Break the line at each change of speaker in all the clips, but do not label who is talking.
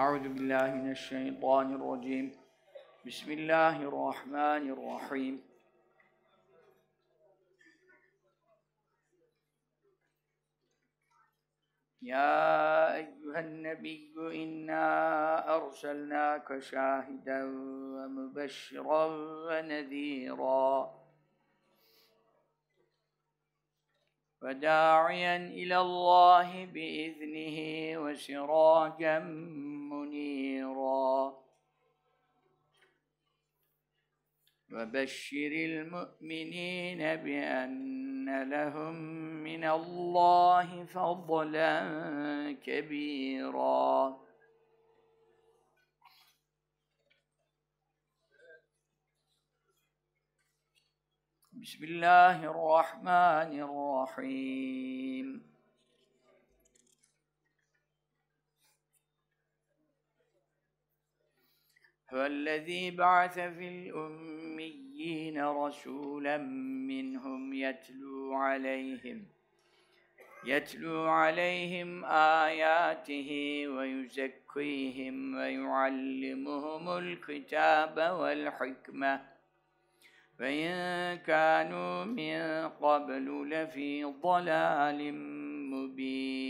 أعوذ بالله من الشيطان الرجيم بسم الله الرحمن الرحيم يا أيها النبي إنا أرسلناك شاهدا ومبشرا ونذيرا وداعيا إلى الله بإذنه وسراجا منيرا وبشر المؤمنين بأن لهم من الله فضلا كبيرا بسم الله الرحمن الرحيم فالذي بعث في الأميين رسولا منهم يتلو عليهم يتلو عليهم آياته ويزكيهم ويعلمهم الكتاب والحكمة فإن كانوا من قبل لفي ضلال مبين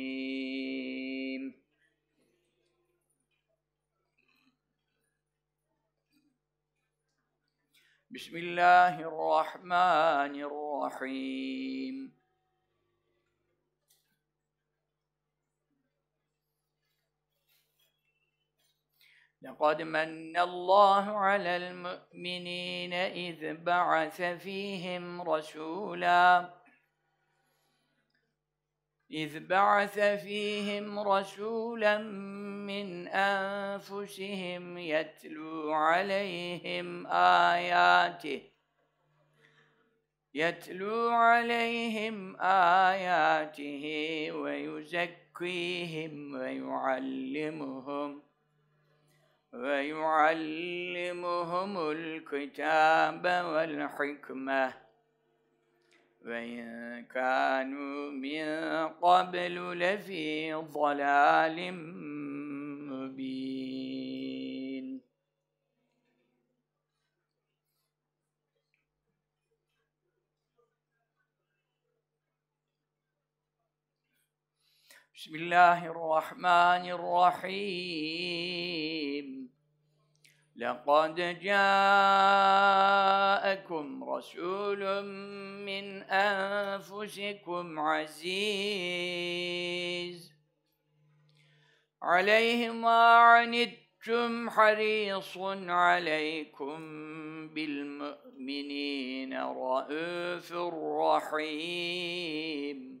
بسم الله الرحمن الرحيم لقد من الله على المؤمنين إذ بعث فيهم رسولاً إذ بعث فيهم رسولا من أنفسهم يتلو عليهم آياته يتلو عليهم آياته ويزكيهم ويعلمهم ويعلمهم الكتاب والحكمة وإن كانوا من قبل لفي ضلال بسم الله الرحمن الرحيم لقد جاءكم رسول من انفسكم عزيز عليه ما عنتم حريص عليكم بالمؤمنين رؤوف رحيم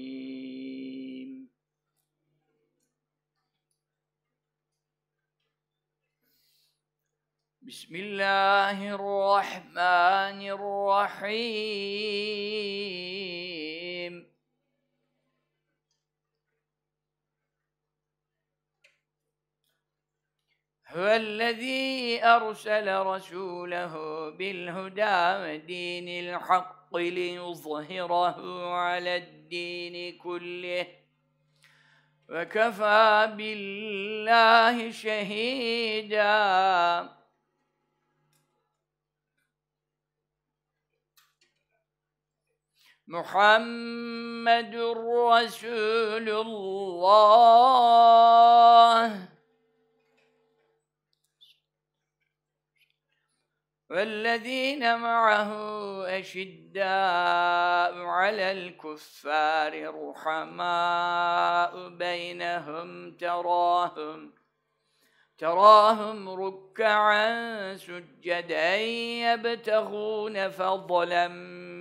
بسم الله الرحمن الرحيم هو الذي أرسل رسوله بالهدى ودين الحق ليظهره على الدين كله وكفى بالله شهيداً محمد رسول الله والذين معه أشداء على الكفار رحماء بينهم تراهم تراهم ركعا سجدا يبتغون فضلا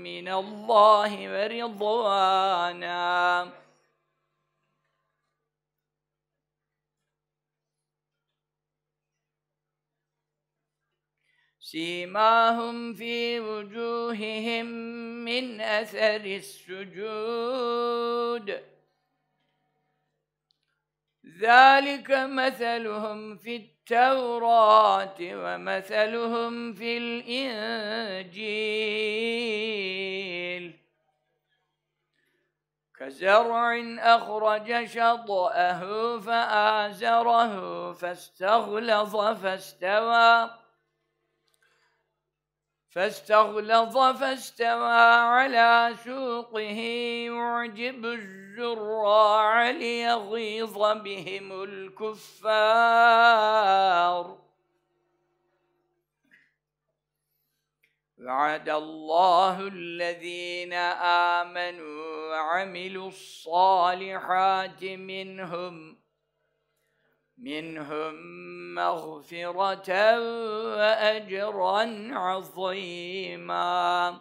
من الله ورضوانا سيماهم في وجوههم من أثر السجود ذلك مثلهم في التوراة ومثلهم في الإنجيل كزرع أخرج شطأه فآزره فاستغلظ فاستوى فاستغلظ فاستوى على سوقه يعجب الزرع الشراع ليغيظ بهم الكفار وعد الله الذين آمنوا وعملوا الصالحات منهم منهم مغفرة وأجرا عظيماً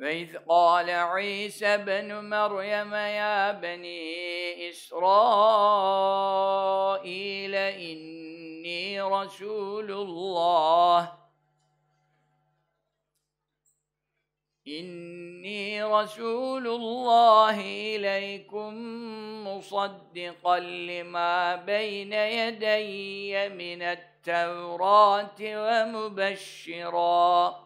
وإذ قال عيسى بن مريم يا بني إسرائيل إني رسول الله إني رسول الله إليكم مصدقا لما بين يدي من التوراة ومبشراً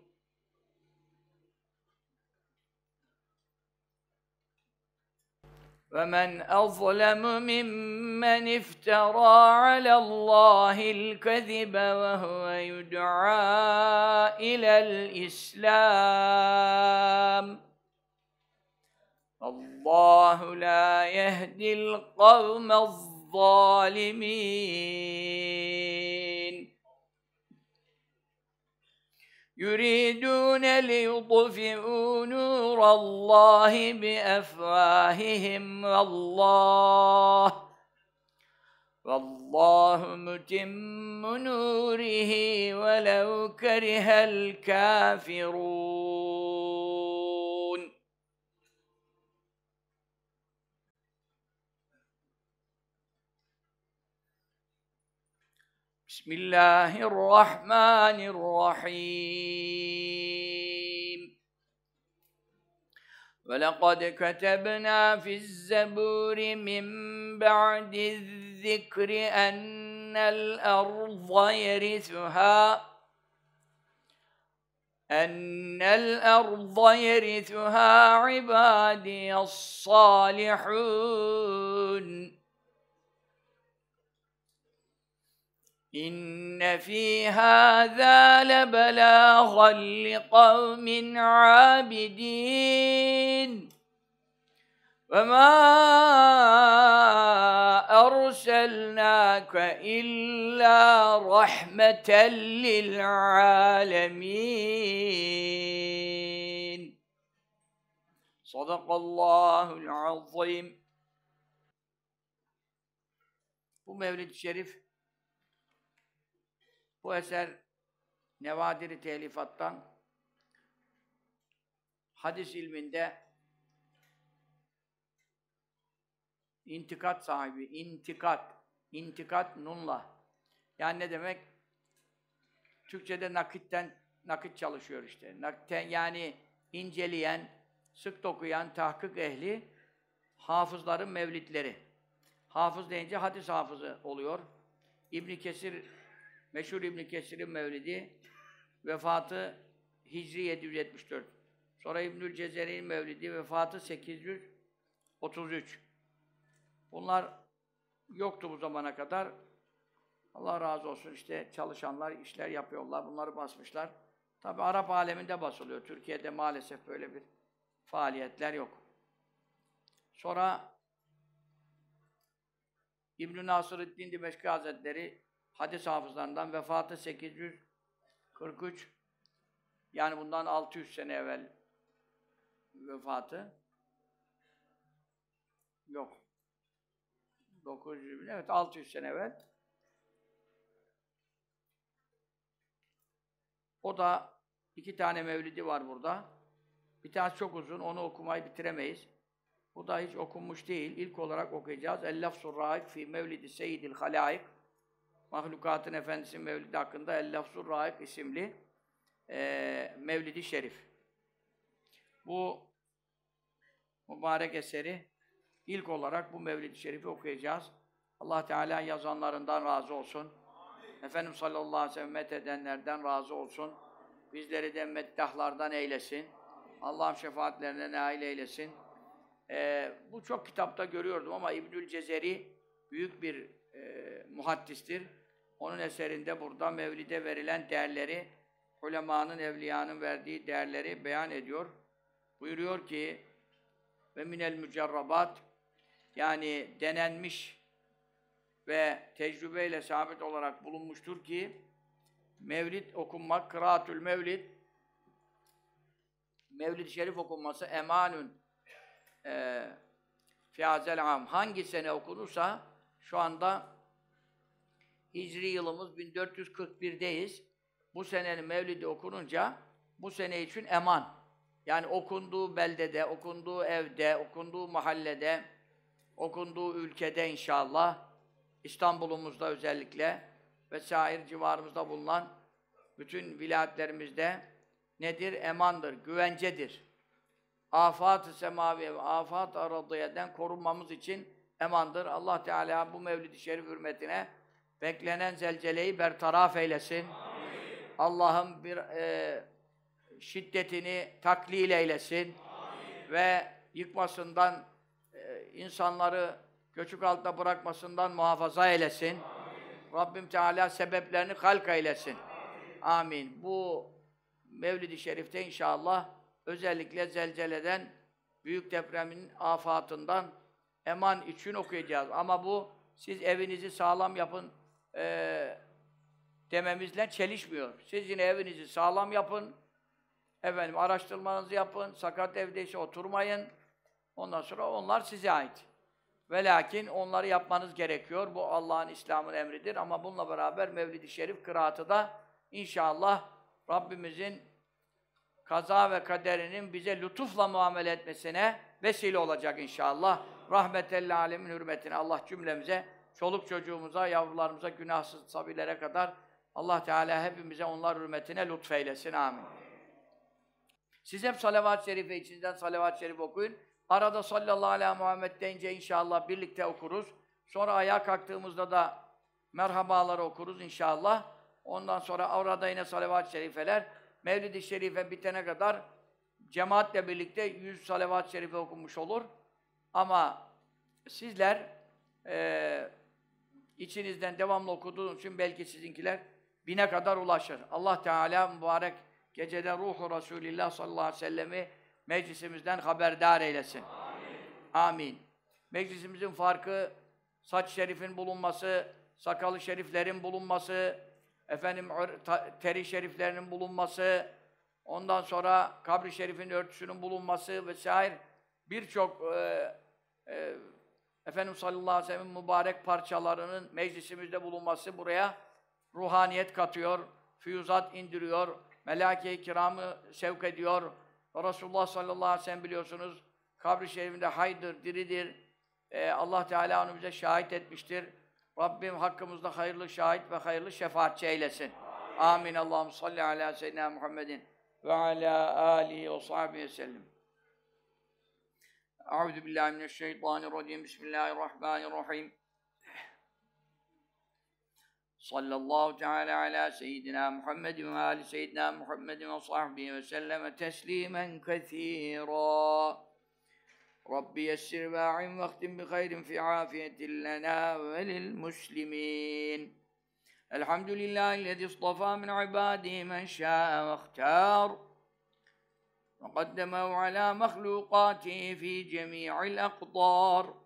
ومن أظلم ممن افترى على الله الكذب وهو يدعى إلى الإسلام الله لا يهدي القوم الظالمين يريدون ليطفئوا نور الله بأفواههم والله والله متم نوره ولو كره الكافرون بسم الله الرحمن الرحيم ولقد كتبنا في الزبور من بعد الذكر أن الأرض يرثها أن الأرض يرثها عبادي الصالحون إن في هذا لبلاغا لقوم عابدين وما أرسلناك إلا رحمة للعالمين صدق الله العظيم Bu Mevlid-i Şerif Bu eser Nevadiri Telifat'tan hadis ilminde intikat sahibi, intikat, intikat nunla. Yani ne demek? Türkçe'de nakitten, nakit çalışıyor işte. Nakiten yani inceleyen, sık dokuyan, tahkik ehli, hafızların mevlitleri. Hafız deyince hadis hafızı oluyor. İbn Kesir meşhur İbn Kesir'in mevlidi vefatı Hicri 774. Sonra İbnül Cezeri'nin mevlidi vefatı 833. Bunlar yoktu bu zamana kadar. Allah razı olsun işte çalışanlar işler yapıyorlar. Bunları basmışlar. Tabi Arap aleminde basılıyor. Türkiye'de maalesef böyle bir faaliyetler yok. Sonra İbn-i Nasırıddin Dimeşki Hazretleri hadis hafızlarından vefatı 843 yani bundan 600 sene evvel vefatı yok. 900 evet 600 sene evvel O da iki tane mevlidi var burada. Bir tanesi çok uzun, onu okumayı bitiremeyiz. Bu da hiç okunmuş değil. İlk olarak okuyacağız. El-Lafzur Raik fi Mevlidi Seyyidil Halaik Mahlukatın Efendisi Mevlidi hakkında El Lafzur Raik isimli e, Mevlidi Şerif. Bu mübarek eseri ilk olarak bu Mevlidi Şerif'i okuyacağız. Allah Teala yazanlarından razı olsun. Amin. Efendimiz sallallahu aleyhi ve sellem edenlerden razı olsun. Bizleri de meddahlardan eylesin. Allah'ım şefaatlerine nail eylesin. Ee, bu çok kitapta görüyordum ama İbnül Cezeri büyük bir e, muhaddistir. Onun eserinde burada Mevlid'e verilen değerleri, ulemanın, evliyanın verdiği değerleri beyan ediyor. Buyuruyor ki, ve minel mücerrabat, yani denenmiş ve tecrübeyle sabit olarak bulunmuştur ki, Mevlid okunmak, kıraatül mevlid, Mevlid-i Şerif okunması emanun e, fiyazel am. Hangi sene okunursa şu anda Hicri yılımız 1441'deyiz. Bu senenin Mevlid'i okununca bu sene için eman. Yani okunduğu beldede, okunduğu evde, okunduğu mahallede, okunduğu ülkede inşallah, İstanbul'umuzda özellikle ve sair civarımızda bulunan bütün vilayetlerimizde nedir? Emandır, güvencedir. Afat-ı semavi ve afat-ı korunmamız için emandır. Allah Teala bu Mevlid-i Şerif hürmetine beklenen zelzeleyi bertaraf eylesin. Allah'ın bir e, şiddetini taklil eylesin. Amin. Ve yıkmasından, e, insanları göçük altında bırakmasından muhafaza eylesin. Amin. Rabbim Teala sebeplerini halk eylesin. Amin. Amin. Bu Mevlid-i Şerif'te inşallah özellikle zelzeleden, büyük depremin afatından eman için okuyacağız. Ama bu siz evinizi sağlam yapın, e, dememizle çelişmiyor. Siz yine evinizi sağlam yapın, efendim araştırmanızı yapın, sakat evdeyse oturmayın. Ondan sonra onlar size ait. Ve lakin onları yapmanız gerekiyor. Bu Allah'ın, İslam'ın emridir. Ama bununla beraber Mevlid-i Şerif kıraatı da inşallah Rabbimizin kaza ve kaderinin bize lütufla muamele etmesine vesile olacak inşallah. Rahmetel alemin hürmetine Allah cümlemize çoluk çocuğumuza, yavrularımıza, günahsız sabilere kadar Allah Teala hepimize onlar hürmetine lütfeylesin. Amin. Siz hep salavat-ı şerife, içinizden salavat-ı şerif okuyun. Arada sallallahu aleyhi Muhammed deyince inşallah birlikte okuruz. Sonra ayağa kalktığımızda da merhabaları okuruz inşallah. Ondan sonra arada yine salavat-ı şerifeler. Mevlid-i Şerife bitene kadar cemaatle birlikte yüz salavat-ı şerife okunmuş olur. Ama sizler e, İçinizden devamlı okuduğunuz için belki sizinkiler bine kadar ulaşır. Allah Teala mübarek gecede ruhu Resulillah sallallahu aleyhi ve sellemi meclisimizden haberdar eylesin. Amin. Amin. Meclisimizin farkı saç şerifin bulunması, sakalı şeriflerin bulunması, efendim teri şeriflerinin bulunması, ondan sonra kabri şerifin örtüsünün bulunması vesaire birçok e, e, Efendimiz sallallahu aleyhi ve sellem'in mübarek parçalarının meclisimizde bulunması buraya ruhaniyet katıyor, füyüzat indiriyor, melake-i kiramı sevk ediyor. Resulullah sallallahu aleyhi ve sellem biliyorsunuz kabri şerifinde haydır, diridir. Ee, Allah Teala onu bize şahit etmiştir. Rabbim hakkımızda hayırlı şahit ve hayırlı şefaatçi eylesin. Amin. Amin. Allahum salli ala seyyidina Muhammedin ve ala alihi ve sahbihi ve sellem. أعوذ بالله من الشيطان الرجيم بسم الله الرحمن الرحيم صلى الله تعالى على سيدنا محمد وآل سيدنا محمد وصحبه وسلم تسليما كثيرا ربي يسر واعن واختم بخير في عافية لنا وللمسلمين الحمد لله الذي اصطفى من عباده من شاء واختار وقدمه على مخلوقاته في جميع الأقطار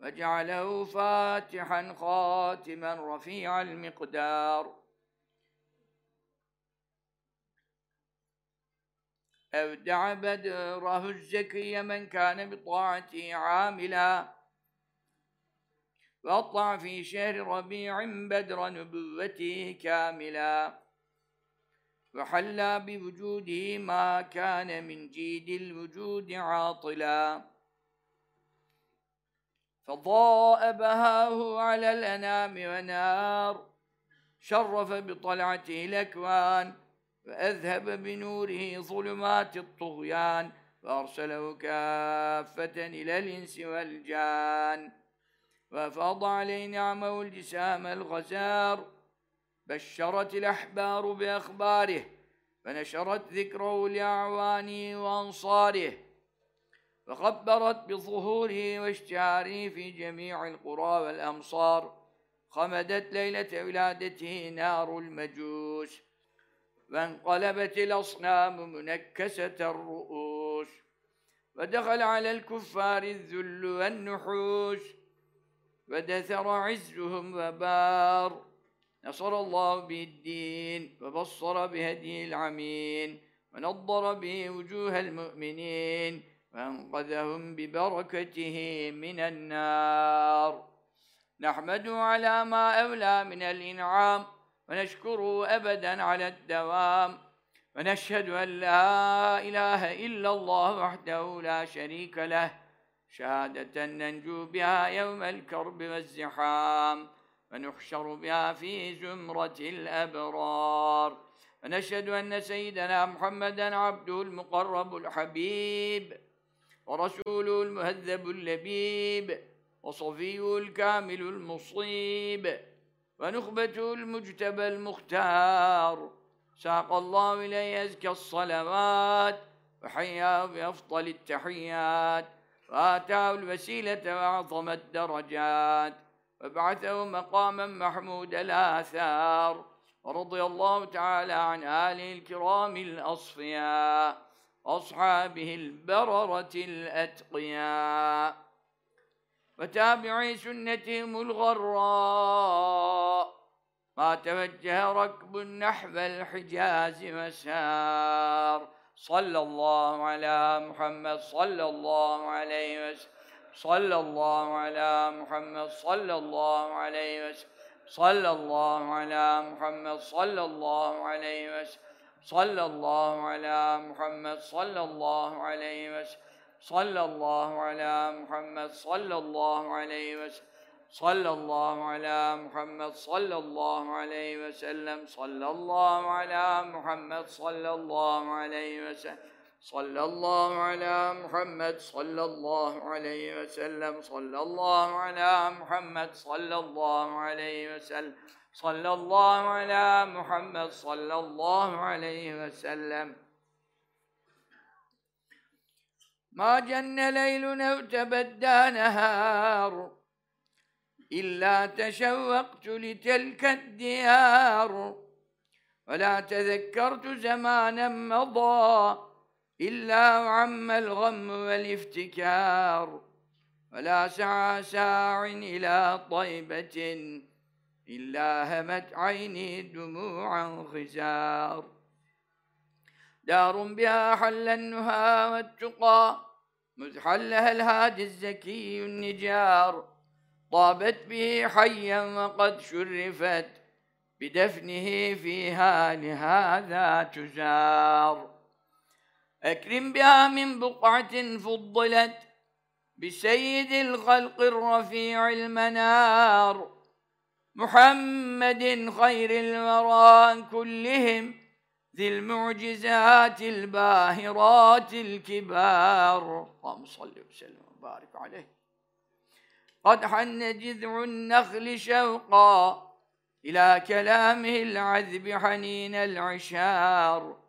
وجعله فاتحا خاتما رفيع المقدار أودع بدره الزكي من كان بطاعته عاملا وأطلع في شهر ربيع بدر نبوته كاملا وحلى بوجوده ما كان من جيد الوجود عاطلا فضاء بهاه على الأنام ونار شرف بطلعته الأكوان وأذهب بنوره ظلمات الطغيان فأرسله كافة إلى الإنس والجان وأفاض عليه نعمه الجسام الغزار بشرت الأحبار بأخباره فنشرت ذكره لأعوانه وأنصاره فخبرت بظهوره واشتهاره في جميع القرى والأمصار خمدت ليلة ولادته نار المجوس وانقلبت الأصنام منكسة الرؤوس ودخل على الكفار الذل والنحوس ودثر عزهم وبار نصر الله به الدين وبصر بهدي العمين ونضر به وجوه المؤمنين وأنقذهم ببركته من النار نحمده على ما أولى من الإنعام ونشكره أبدا على الدوام ونشهد أن لا إله إلا الله وحده لا شريك له شهادة ننجو بها يوم الكرب والزحام ونحشر بها في زمرة الأبرار ونشهد أن سيدنا محمدا عبده المقرب الحبيب ورسوله المهذب اللبيب وصفيه الكامل المصيب ونخبته المجتبى المختار ساق الله إليه أزكى الصلوات وحياه بأفضل التحيات وآتاه الوسيلة وأعظم الدرجات وبعثه مقاما محمود الآثار ورضي الله تعالى عن آله الكرام الأصفياء أصحابه البررة الأتقياء وتابعي سنتهم الغراء ما توجه ركب نحو الحجاز مسار صلى الله على محمد صلى الله عليه وسلم sallallahu ala Muhammed sallallahu aleyhi ve sallallahu ala Muhammed sallallahu aleyhi ve sallallahu ala Muhammed sallallahu aleyhi ve sallallahu ala Muhammed sallallahu aleyhi ve sallallahu ala Muhammed sallallahu aleyhi ve sellem sallallahu ala Muhammed sallallahu aleyhi ve sellem صلى الله على محمد صلى الله عليه وسلم صلى الله على محمد صلى الله عليه وسلم صلى الله على محمد صلى الله عليه وسلم ما جن ليل أو تبدى نهار إلا تشوقت لتلك الديار ولا تذكرت زمانا مضى إلا وعم الغم والافتكار ولا سعى ساع إلى طيبة إلا همت عيني دموعا خزار دار بها حل النهى والتقى مذ حلها الهادي الزكي النجار طابت به حيا وقد شرفت بدفنه فيها لهذا تزار أكرم بها من بقعة فضلت بسيد الخلق الرفيع المنار محمد خير الورى كلهم ذي المعجزات الباهرات الكبار اللهم صل وسلم وبارك عليه قد حن جذع النخل شوقا إلى كلامه العذب حنين العشار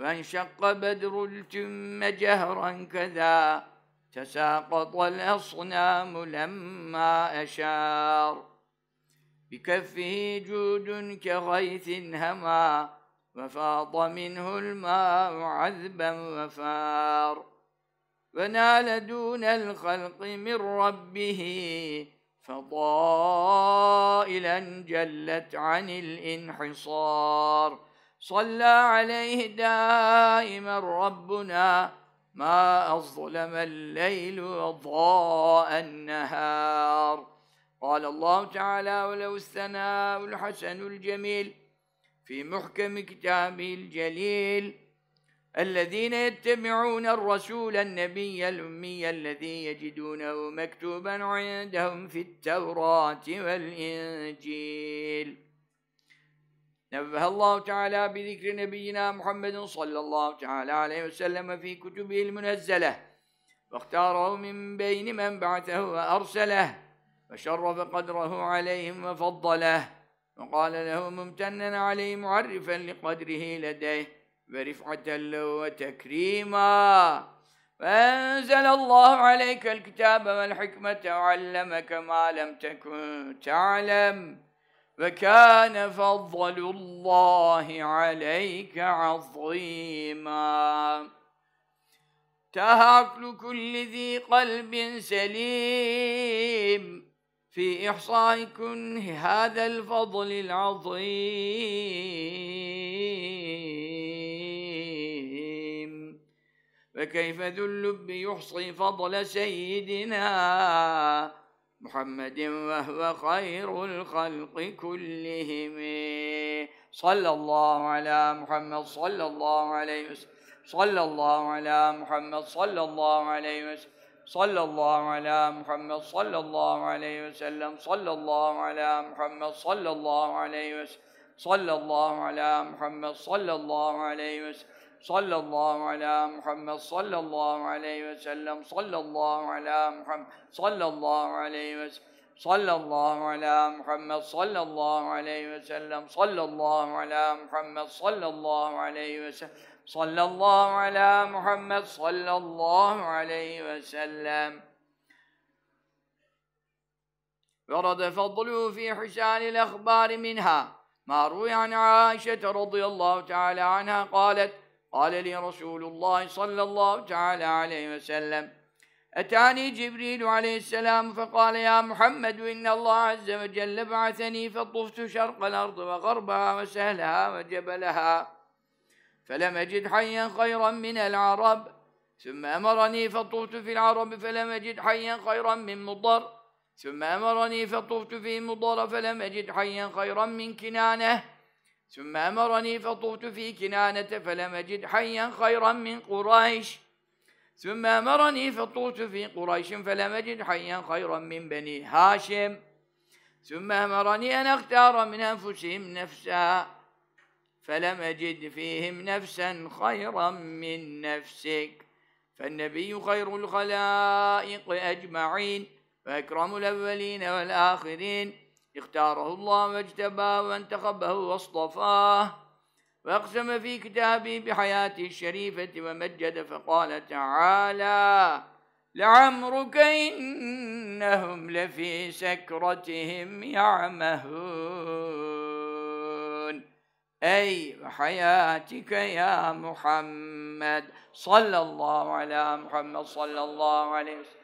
وانشق بدر الجم جهرا كذا تساقط الأصنام لما أشار بكفه جود كغيث هما وفاض منه الماء عذبا وفار ونال دون الخلق من ربه فضائلا جلت عن الانحصار صلى عليه دائما ربنا ما أظلم الليل وضاء النهار قال الله تعالى ولو الثناء الحسن الجميل في محكم كتابه الجليل الذين يتبعون الرسول النبي الأمي الذي يجدونه مكتوبا عندهم في التوراة والإنجيل نبه الله تعالى بذكر نبينا محمد صلى الله تعالى عليه وسلم في كتبه المنزلة واختاره من بين من بعثه وأرسله وشرف قدره عليهم وفضله وقال له ممتنا عليه معرفا لقدره لديه ورفعة له وتكريما فأنزل الله عليك الكتاب والحكمة وعلمك ما لم تكن تعلم فكان فضل الله عليك عظيما تهاكل كل ذي قلب سليم في إحصاء كنه هذا الفضل العظيم فكيف ذو اللب يحصي فضل سيدنا محمد وهو خير الخلق كلهم صلى الله على محمد صلى الله عليه وسلم صلى الله على محمد صلى الله عليه وسلم صلى الله على محمد صلى الله عليه وسلم صلى الله على محمد صلى الله عليه وسلم صلى الله على محمد صلى الله عليه وسلم صلى الله على محمد صلى الله عليه وسلم صلى الله على محمد صلى الله عليه وسلم صلى الله على محمد صلى الله عليه وسلم صلى الله على محمد صلى الله عليه وسلم صلى الله على محمد صلى الله عليه وسلم ورد فضله في حسان الأخبار منها ما روي عن عائشة رضي الله تعالى عنها قالت قال لي رسول الله صلى الله تعالى عليه وسلم أتاني جبريل عليه السلام فقال يا محمد إن الله عز وجل بعثني فطفت شرق الأرض وغربها وسهلها وجبلها فلم أجد حيا خيرا من العرب ثم أمرني فطفت في العرب فلم أجد حيا خيرا من مضر ثم أمرني فطفت في مضر فلم أجد حيا خيرا من كنانه ثم أمرني فطفت في كنانة فلم أجد حيا خيرا من قريش ثم أمرني فطوت في قريش فلم أجد حيا خيرا من بني هاشم ثم أمرني أن أختار من أنفسهم نفسا فلم أجد فيهم نفسا خيرا من نفسك فالنبي خير الخلائق أجمعين وأكرم الأولين والآخرين اختاره الله واجتباه وانتخبه واصطفاه واقسم في كتابه بحياته الشريفة ومجد فقال تعالى لعمرك إنهم لفي سكرتهم يعمهون أي وحياتك يا محمد صلى الله على محمد صلى الله عليه وسلم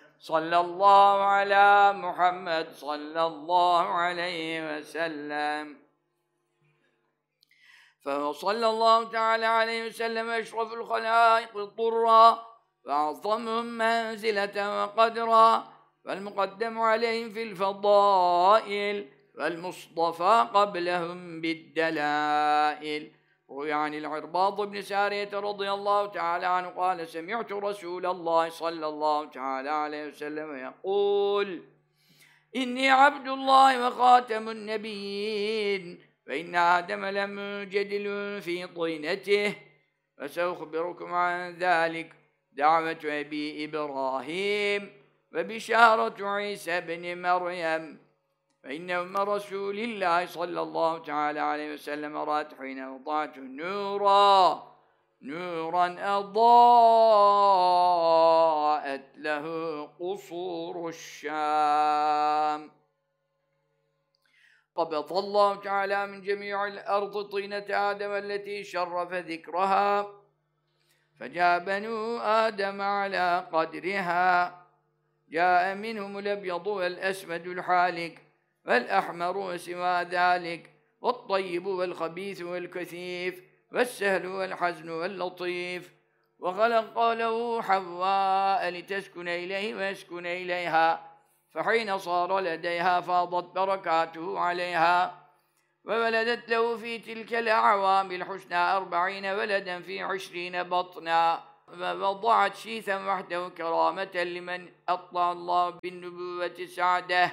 صلى الله على محمد صلى الله عليه وسلم فصلى الله تعالى عليه وسلم أشرف الخلائق الطرا وأعظمهم منزلة وقدرا فالمقدم عليهم في الفضائل والمصطفى قبلهم بالدلائل روي عن العرباض بن سارية رضي الله تعالى عنه قال سمعت رسول الله صلى الله تعالى عليه وسلم يقول إني عبد الله وخاتم النبيين فإن آدم لمنجدل في طينته فسأخبركم عن ذلك دعوة أبي إبراهيم وبشارة عيسى بن مريم فإن أم رسول الله صلى الله تعالى عليه وسلم رأت حين وضعت نورا نورا أضاءت له قصور الشام قبض الله تعالى من جميع الأرض طينة آدم التي شرف ذكرها فجاء بنو آدم على قدرها جاء منهم الأبيض والأسود الحالك والأحمر وسوى ذلك والطيب والخبيث والكثيف والسهل والحزن واللطيف وخلق له حواء لتسكن إليه ويسكن إليها فحين صار لديها فاضت بركاته عليها وولدت له في تلك الأعوام الحسنى أربعين ولدا في عشرين بطنا ووضعت شيثا وحده كرامة لمن أطلع الله بالنبوة سعده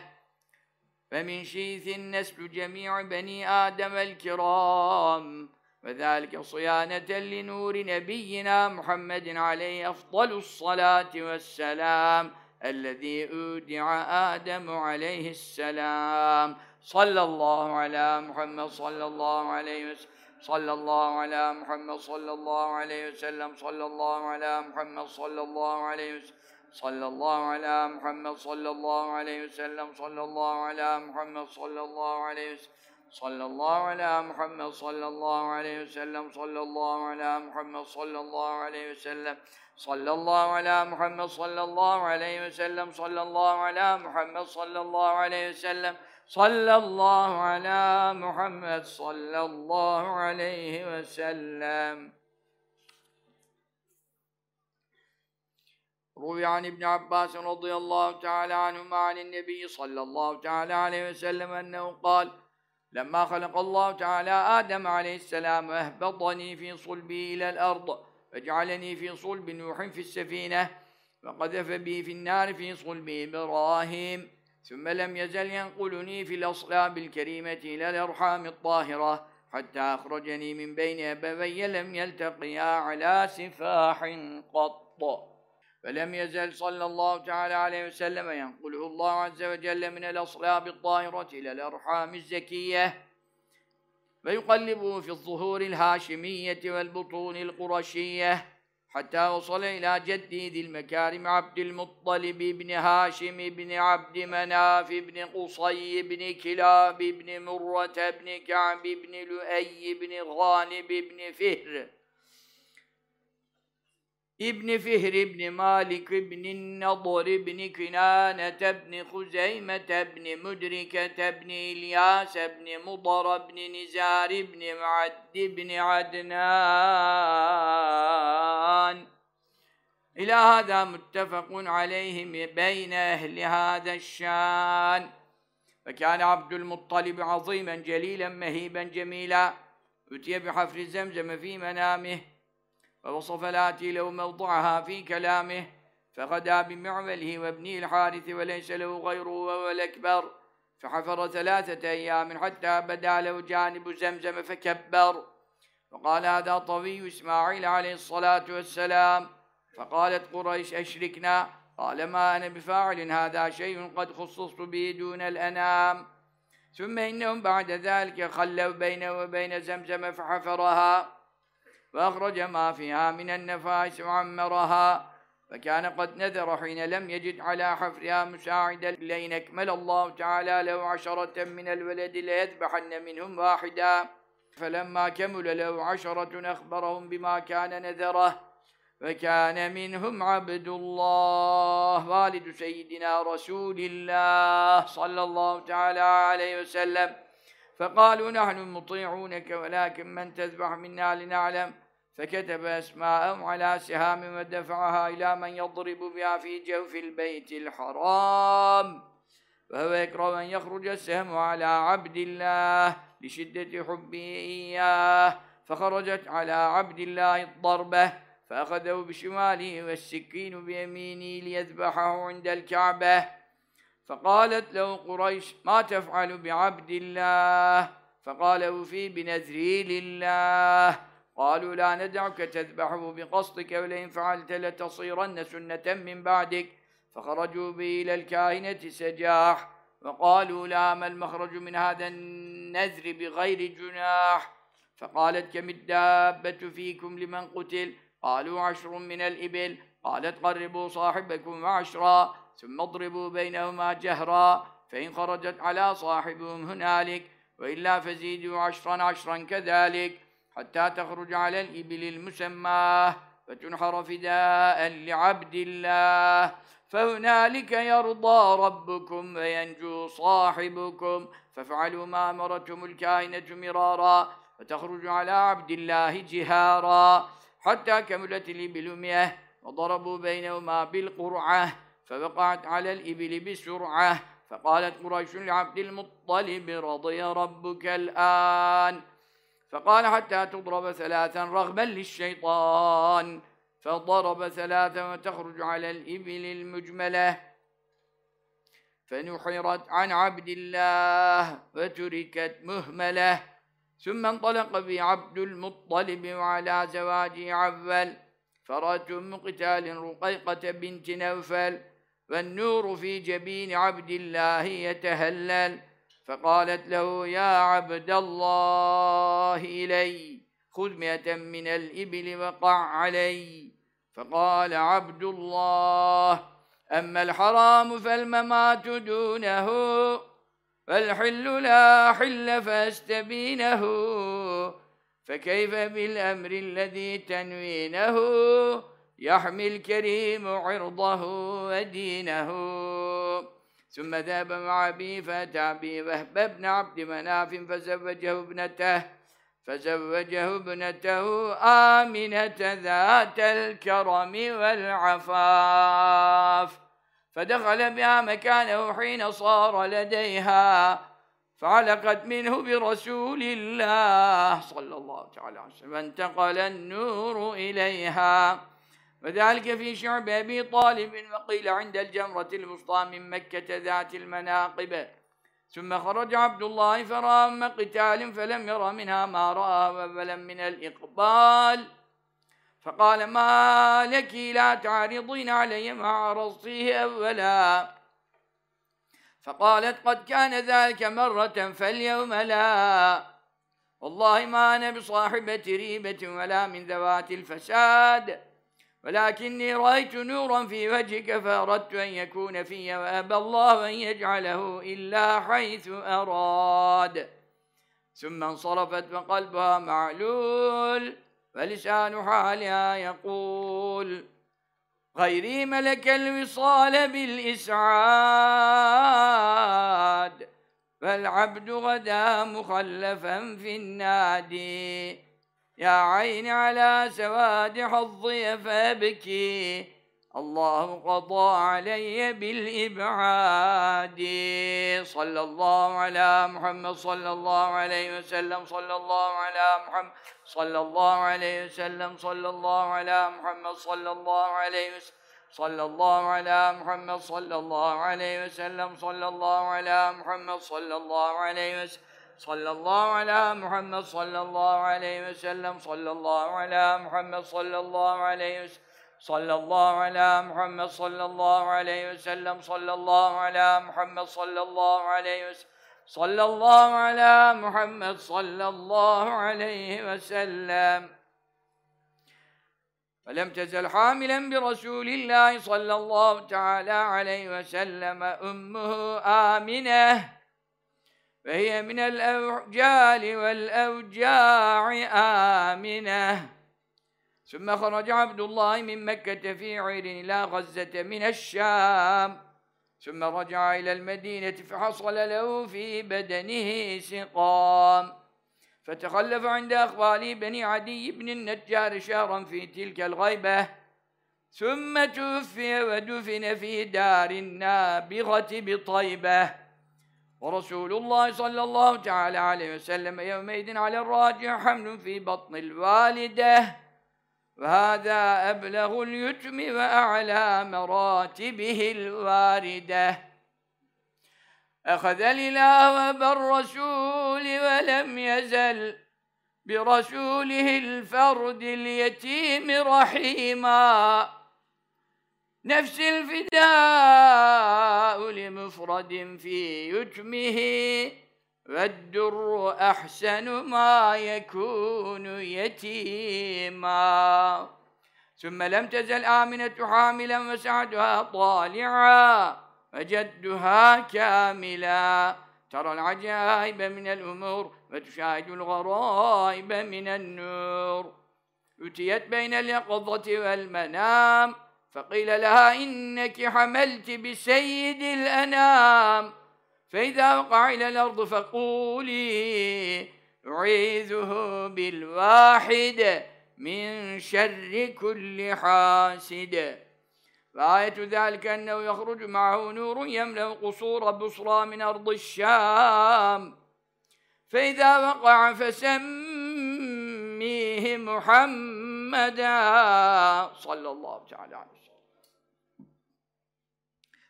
فَمِنْ شِيثِ النَّسْلُ جَمِيعُ بَنِي آدَمَ الْكِرَامِ وَذَٰلِكَ صِيَانَةً لِنُورِ نَبِيِّنَا مُحَمَّدٍ عَلَيْهِ أَفْضَلُ الصَّلَاةِ وَالسَّلَامِ الذي أودع آدم عليه السلام صلى الله على محمد صلى الله عليه وسلم صلى الله على محمد صلى الله عليه وسلم صلى الله على محمد صلى الله عليه وسلم sallallahu ala Muhammed sallallahu aleyhi ve sellem sallallahu ala Muhammed sallallahu aleyhi ve sellem sallallahu ala Muhammed sallallahu aleyhi ve sellem sallallahu ala Muhammed sallallahu aleyhi ve sellem sallallahu ala Muhammed sallallahu aleyhi ve sellem sallallahu ala Muhammed sallallahu aleyhi ve sellem sallallahu ala Muhammed sallallahu aleyhi ve sellem روي عن ابن عباس رضي الله تعالى عنهما عن النبي صلى الله تعالى عليه وسلم أنه قال لما خلق الله تعالى آدم عليه السلام أهبطني في صلبي إلى الأرض فجعلني في صلب نوح في السفينة وقذف بي في النار في صلب إبراهيم ثم لم يزل ينقلني في الأصلاب الكريمة إلى الأرحام الطاهرة حتى أخرجني من بين أبوي لم يلتقيا على سفاح قط فلم يزل صلى الله تعالى عليه وسلم ينقله الله عز وجل من الأصلاب الطاهرة إلى الأرحام الزكية فيقلبه في الظهور الهاشمية والبطون القرشية حتى وصل إلى جدي ذي المكارم عبد المطلب بن هاشم بن عبد مناف بن قصي بن كلاب بن مرة بن كعب بن لؤي بن غالب بن فهر ابن فهر ابن مالك ابن النضر ابن كنانة ابن خزيمة ابن مدركة ابن إلياس ابن مضر ابن نزار ابن معد ابن عدنان إلى هذا متفق عليه بين أهل هذا الشان فكان عبد المطلب عظيما جليلا مهيبا جميلا أتي بحفر زمزم في منامه فوصف الآتي له موضعها في كلامه فغدا بمعمله وابنه الحارث وليس له غيره وهو الأكبر فحفر ثلاثة أيام حتى بدا له جانب زمزم فكبر وقال هذا طوي إسماعيل عليه الصلاة والسلام فقالت قريش أشركنا قال ما أنا بفاعل هذا شيء قد خصصت به دون الأنام ثم إنهم بعد ذلك خلوا بينه وبين زمزم فحفرها فأخرج ما فيها من النفائس وعمرها فكان قد نذر حين لم يجد على حفرها مساعدا لئن أكمل الله تعالى له عشرة من الولد ليذبحن منهم واحدا فلما كمل له عشرة أخبرهم بما كان نذره وكان منهم عبد الله والد سيدنا رسول الله صلى الله تعالى عليه وسلم فقالوا نحن مطيعونك ولكن من تذبح منا لنعلم فكتب أسماءهم على سهام ودفعها إلى من يضرب بها في جوف البيت الحرام فهو يكره أن يخرج السهم على عبد الله لشدة حبه إياه فخرجت على عبد الله الضربة فأخذه بشماله والسكين بيمينه ليذبحه عند الكعبة فقالت له قريش ما تفعل بعبد الله فقال أوفي بنذري لله قالوا لا ندعك تذبحه بقصدك ولئن فعلت لتصيرن سنة من بعدك فخرجوا به إلى الكاهنة سجاح وقالوا لا ما المخرج من هذا النذر بغير جناح فقالت كم الدابة فيكم لمن قتل قالوا عشر من الإبل قالت قربوا صاحبكم عشرا ثم اضربوا بينهما جهرا فإن خرجت على صاحبهم هنالك وإلا فزيدوا عشرا عشرا كذلك حتى تخرج على الإبل المسماه فتنحر فداء لعبد الله فهنالك يرضى ربكم وينجو صاحبكم فافعلوا ما أمرتم الكائنة مرارا فتخرج على عبد الله جهارا حتى كملت الإبل مئة وضربوا بينهما بالقرعة فوقعت على الإبل بسرعة فقالت قريش لعبد المطلب رضي ربك الآن فقال حتى تضرب ثلاثا رغبا للشيطان فضرب ثلاثا وتخرج على الإبل المجملة فنحرت عن عبد الله فتركت مهملة ثم انطلق بي عبد المطلب وعلى زواجه عفل فرأت أم قتال رقيقة بنت نوفل والنور في جبين عبد الله يتهلل فقالت له يا عبد الله إلي خذ مئة من الإبل وقع علي فقال عبد الله أما الحرام فالممات دونه والحل لا حل فاستبينه فكيف بالأمر الذي تنوينه يحمي الكريم عرضه ودينه ثم ذهب مع أبي فأتى أبي وهب بن عبد مناف فزوجه ابنته فزوجه ابنته آمنة ذات الكرم والعفاف فدخل بها مكانه حين صار لديها فعلقت منه برسول الله صلى الله تعالى عليه وسلم فانتقل النور إليها وذلك في شعب أبي طالب وقيل عند الجمرة الوسطى من مكة ذات المناقب ثم خرج عبد الله فرأى أم قتال فلم يرى منها ما رأى وبلم من الإقبال فقال ما لك لا تعرضين علي ما عرضتيه أولا فقالت قد كان ذلك مرة فاليوم لا والله ما أنا بصاحبة ريبة ولا من ذوات الفساد ولكني رأيت نورا في وجهك فأردت أن يكون في وأبى الله أن يجعله إلا حيث أراد ثم انصرفت وقلبها معلول ولسان حالها يقول غيري ملك الوصال بالإسعاد فالعبد غدا مخلفا في النادي يا عين على سواد حظي فأبكي الله قضى علي بالإبعاد صلى الله على محمد صلى الله عليه وسلم صلى الله على محمد صلى الله عليه وسلم صلى الله على محمد صلى الله عليه وسلم صلى الله على محمد صلى الله عليه وسلم صلى الله على محمد صلى الله عليه وسلم sallallahu ala Muhammed sallallahu aleyhi ve sellem sallallahu ala Muhammed sallallahu aleyhi ve sellem sallallahu ala Muhammed sallallahu aleyhi ve sellem sallallahu ala Muhammed sallallahu aleyhi ve sellem sallallahu ala Muhammed sallallahu aleyhi ve sellem فلم تزل حاملا برسول الله صلى الله تعالى عليه وسلم أمه آمنة فهي من الأوجال والأوجاع آمنة ثم خرج عبد الله من مكة في عير إلى غزة من الشام ثم رجع إلى المدينة فحصل له في بدنه سقام فتخلف عند أخوال بني عدي بن النجار شهرا في تلك الغيبة ثم توفي ودفن في دار النابغة بطيبه ورسول الله صلى الله تعالى عليه وسلم يومئذ على الراجع حمل في بطن الوالدة وهذا أبلغ اليتم وأعلى مراتبه الواردة أخذ الإله بالرسول ولم يزل برسوله الفرد اليتيم رحيماً نفس الفداء لمفرد في يجمه والدر أحسن ما يكون يتيما ثم لم تزل آمنة حاملا وسعدها طالعا وجدها كاملا ترى العجائب من الأمور وتشاهد الغرائب من النور أتيت بين اليقظة والمنام فقيل لها إنك حملت بسيد الأنام فإذا وقع إلى الأرض فقولي أعيذه بالواحد من شر كل حاسد وآية ذلك أنه يخرج معه نور يملأ قصور بصرى من أرض الشام فإذا وقع فسميه محمدا صلى الله تعالى عليه وسلم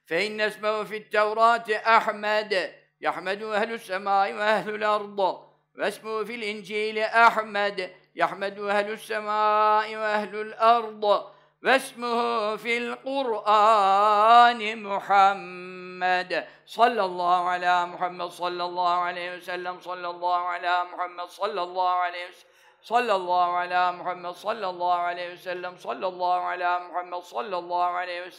فإن اسمه في التوراة أحمد يحمده أهل السماء وأهل الأرض واسمه في الإنجيل أحمد يحمده أهل السماء وأهل الأرض واسمه في القرآن محمد صلى الله على محمد صلى الله عليه وسلم صلى الله على محمد صلى الله عليه وسلم صلى الله على محمد صلى الله عليه وسلم صلى الله على محمد صلى الله عليه وسلم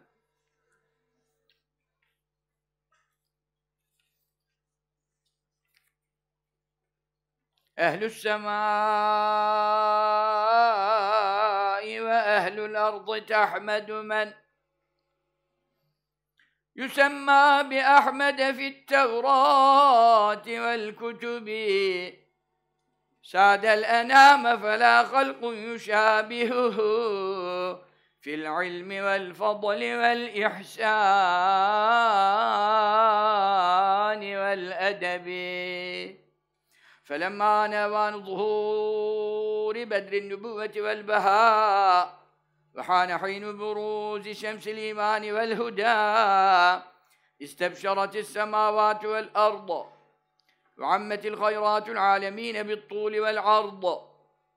أهل السماء وأهل الأرض تحمد من يسمى بأحمد في التوراة والكتب ساد الأنام فلا خلق يشابهه في العلم والفضل والإحسان والأدب فلما نوان ظهور بدر النبوة والبهاء وحان حين بروز شمس الإيمان والهدى استبشرت السماوات والأرض وعمت الخيرات العالمين بالطول والعرض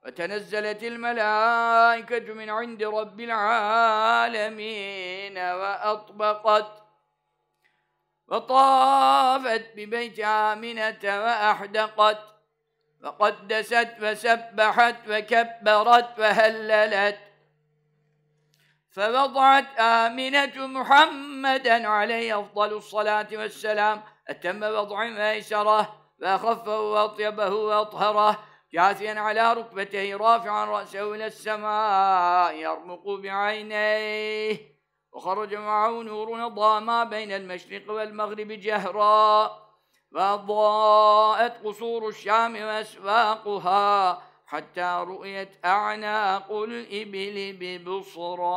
وتنزلت الملائكة من عند رب العالمين وأطبقت وطافت ببيت آمنة وأحدقت فقدست وسبحت وكبرت وهللت فوضعت آمنة محمدا عليه أفضل الصلاة والسلام أتم وضع ميسره وأخفه وأطيبه وأطهره جاثيا على ركبتيه رافعا رأسه إلى السماء يرمق بعينيه وخرج معه نور ضاء ما بين المشرق والمغرب جهرا فضاءت قصور الشام وأسواقها حتى رؤيت أعناق الإبل ببصرى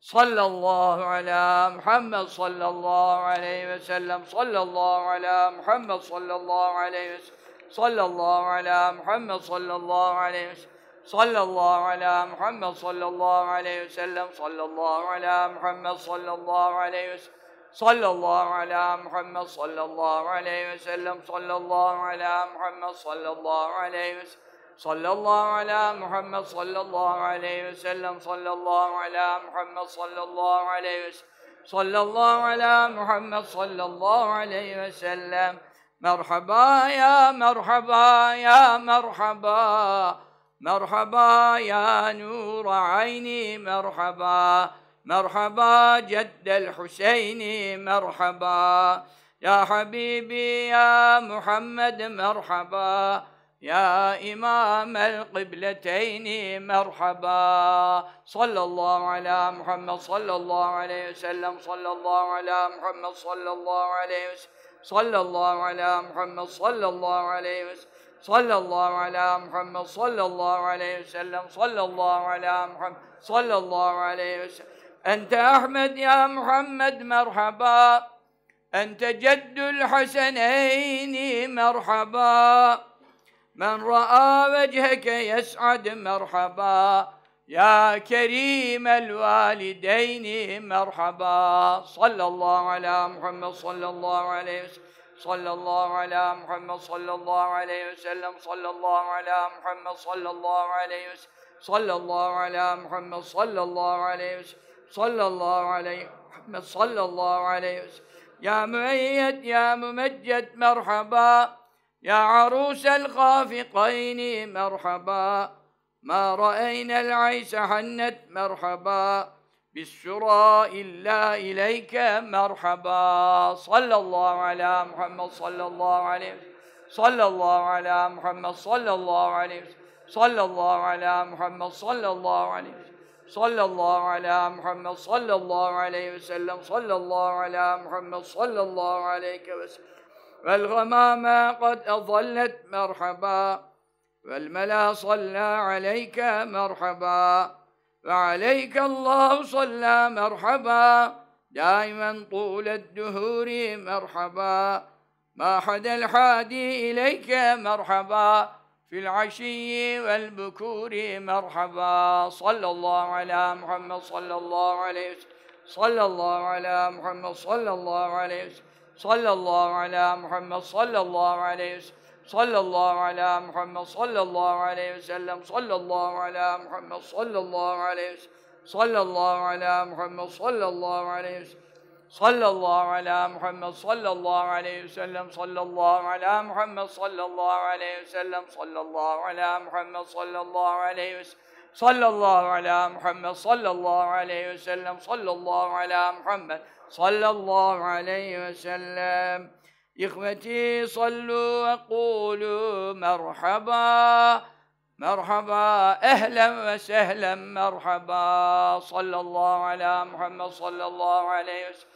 صلى الله على محمد صلى الله عليه وسلم صلى الله على محمد صلى الله عليه وسلم صلى الله على محمد صلى الله عليه وسلم صلى الله على محمد صلى الله عليه وسلم صلى الله على محمد صلى الله عليه وسلم صلى الله على محمد صلى الله عليه وسلم صلى الله على محمد صلى الله عليه وسلم صلى الله على محمد صلى الله عليه وسلم صلى الله على محمد صلى الله عليه وسلم صلى الله على محمد صلى الله عليه وسلم مرحبا يا مرحبا يا مرحبا مرحبا يا نور عيني مرحبا مرحبا جد الحسين مرحبا يا حبيبي يا محمد مرحبا يا إمام القبلتين مرحبا صلى الله على محمد صلى الله عليه وسلم صلى الله على محمد صلى الله عليه وسلم صلى الله على محمد صلى الله عليه وسلم صلى الله على محمد صلى الله عليه وسلم صلى الله على محمد صلى الله عليه وسلم أنت أحمد يا محمد مرحبا أنت جد الحسنين مرحبا من رأى وجهك يسعد مرحبا يا كريم الوالدين مرحبا صلى الله على محمد صلى الله عليه وسلم صلى الله على محمد صلى الله عليه وسلم صلى الله على محمد صلى الله عليه وسلم صلى الله على محمد صلى الله عليه وسلم صلى الله عليه محمد صلى الله عليه وسلم يا مؤيد يا ممجد مرحبا يا عروس الخافقين مرحبا ما رأينا العيس حنت مرحبا بالسرى إلا إليك مرحبا صلى الله على محمد صلى الله عليه صلى الله على محمد صلى الله عليه صلى الله على محمد صلى الله عليه صلى الله على محمد صلى الله عليه وسلم صلى الله على محمد صلى الله عليك وسلم والغمامة قد أظلت مرحبا والملا صلى عليك مرحبا وعليك الله صلى مرحبا دائما طول الدهور مرحبا ما حد الحادي إليك مرحبا في العشي والبكور مرحبا صلى الله على محمد صلى الله عليه وسلم صلى الله على محمد صلى الله عليه وسلم صلى الله على محمد صلى الله عليه وسلم صلى الله على محمد صلى الله عليه وسلم صلى الله على محمد صلى الله عليه وسلم صلى الله على محمد صلى الله عليه وسلم صلى الله على محمد صلى الله عليه وسلم صلى الله على محمد صلى الله عليه وسلم صلى الله على محمد صلى الله عليه وسلم صلى الله على محمد صلى الله عليه وسلم صلى الله على محمد صلى الله عليه وسلم إخوتي صلوا وقولوا مرحبا مرحبا أهلا وسهلا مرحبا صلى الله على محمد صلى الله عليه وسلم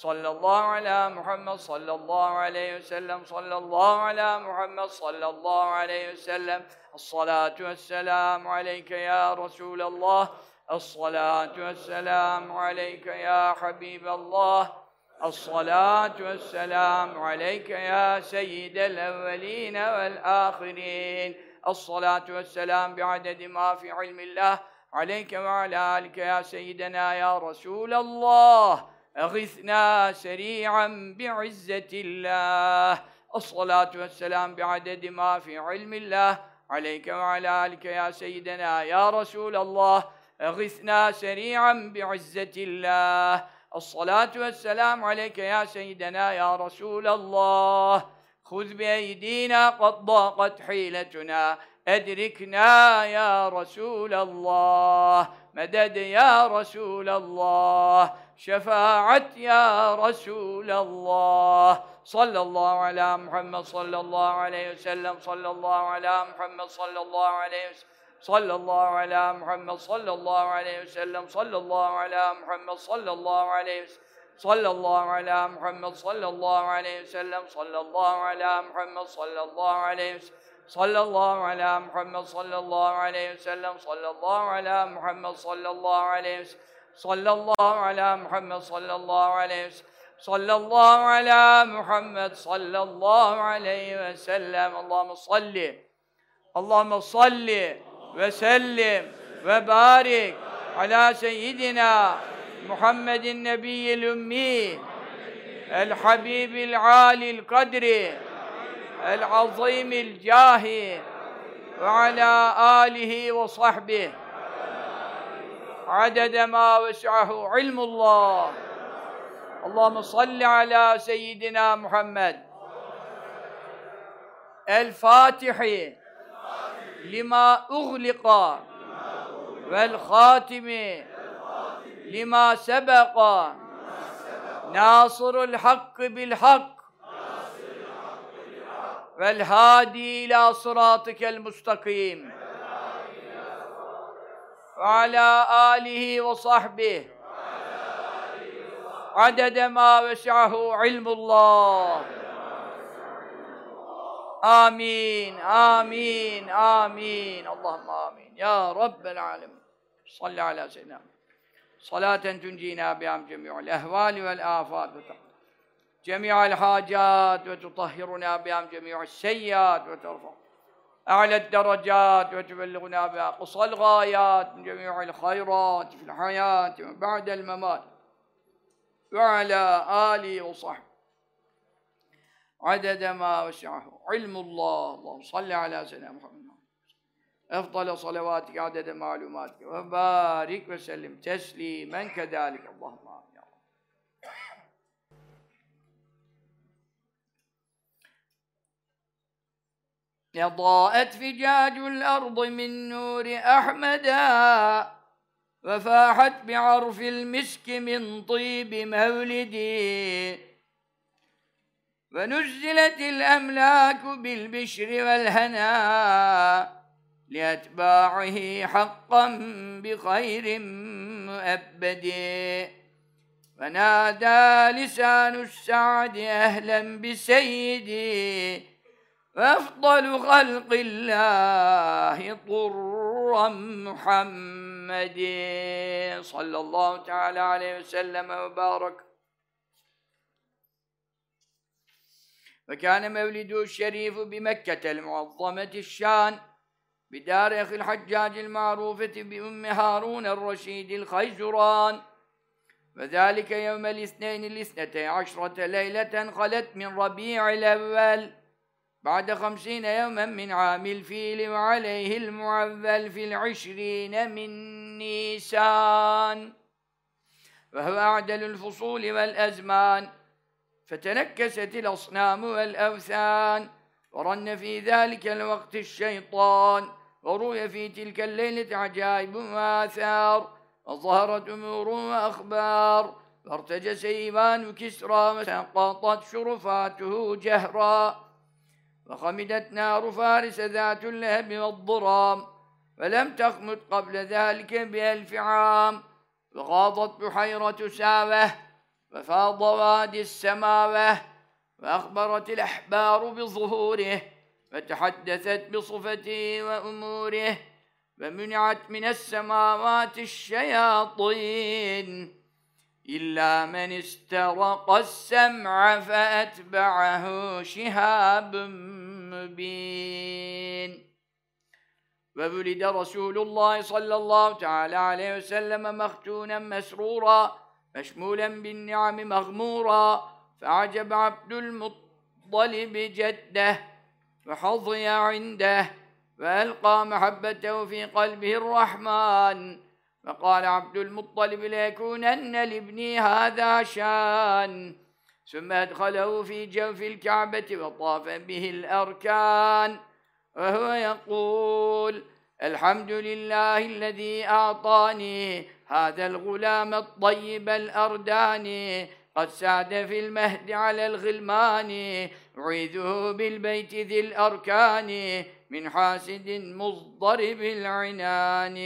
صلى الله على محمد صلى الله عليه وسلم صلى الله على محمد صلى الله عليه وسلم الصلاة والسلام عليك يا رسول الله الصلاة والسلام عليك يا حبيب الله الصلاة والسلام عليك يا سيد الأولين والآخرين الصلاة والسلام بعدد ما في علم الله عليك وعلى آلك يا سيدنا يا رسول الله أغثنا سريعا بعزة الله الصلاة والسلام بعدد ما في علم الله عليك وعلى آلك يا سيدنا يا رسول الله أغثنا سريعا بعزة الله الصلاة والسلام عليك يا سيدنا يا رسول الله خذ بأيدينا قد ضاقت حيلتنا أدركنا يا رسول الله مدد يا رسول الله شفاعت يا رسول الله صلى الله على محمد صلى الله عليه وسلم صلى الله على محمد صلى الله عليه وسلم صلى الله على محمد صلى الله عليه وسلم صلى الله على محمد صلى الله عليه وسلم صلى الله على محمد صلى الله عليه وسلم صلى الله على محمد صلى الله عليه وسلم صلى الله على محمد صلى الله عليه وسلم صلى الله على محمد صلى الله عليه وسلم sallallahu ala Muhammed sallallahu aleyhi ve sellem sallallahu ala Muhammed sallallahu aleyhi ve sellem Allahümme salli Allahümme salli ve sellim ve barik ala seyyidina Muhammedin nebiyyil ümmi el habibil alil kadri el azimil cahi ve ala alihi ve sahbihi عدد ما وسعه علم الله اللهم صل على سيدنا محمد الفاتح لما أغلق والخاتم لما سبق ناصر الحق بالحق والهادي إلى صراطك المستقيم ve ala alihi ve sahbihi adede ma vesahu ilmullah amin amin amin Allah'ım amin ya rabbel alem salli ala seyyidina salaten tuncina bi am cemi'ul ehvali vel afat cemi'al hacat ve tutahhiruna bi am cemi'us seyyiat ve terfa أعلى الدرجات وتبلغنا بأقصى الغايات من جميع الخيرات في الحياة وبعد الممات وعلى آله وصحبه عدد ما وسعه علم الله اللهم صل على سيدنا محمد أفضل صلواتك عدد معلوماتك وبارك وسلم تسليما كذلك اللهم يضاءت فجاج الأرض من نور أحمدا وفاحت بعرف المسك من طيب مولدي ونزلت الأملاك بالبشر والهنا لأتباعه حقا بخير مؤبد ونادى لسان السعد أهلا بسيدي أفضل خلق الله طر محمد صلى الله تعالى عليه وسلم وبارك فكان مولده الشريف بمكة المعظمة الشان بدار أخي الحجاج المعروفة بأم هارون الرشيد الخيزران وذلك يوم الاثنين الاثنتي عشرة ليلة خلت من ربيع الأول بعد خمسين يوما من عام الفيل وعليه المعذل في العشرين من نيسان وهو أعدل الفصول والأزمان فتنكست الأصنام والأوثان ورن في ذلك الوقت الشيطان وروي في تلك الليلة عجائب وآثار وظهرت أمور وأخبار فارتجس إيمان كسرى وسقطت شرفاته جهرا فخمدت نار فارس ذات اللهب والضرام فلم تخمد قبل ذلك بألف عام فغاضت بحيرة ساوة وفاض وادي السماوة وأخبرت الأحبار بظهوره فتحدثت بصفته وأموره فمنعت من السماوات الشياطين إلا من استرق السمع فأتبعه شهاب مبين وولد رسول الله صلى الله تعالى عليه وسلم مختونا مسرورا مشمولا بالنعم مغمورا فعجب عبد المطلب جده فحظي عنده فألقى محبته في قلبه الرحمن فقال عبد المطلب ليكونن لابني هذا شان ثم أدخله في جوف الكعبة وطاف به الأركان وهو يقول الحمد لله الذي أعطاني هذا الغلام الطيب الأرداني قد ساد في المهد على الغلمان أعيذه بالبيت ذي الأركان من حاسد مضطرب العنان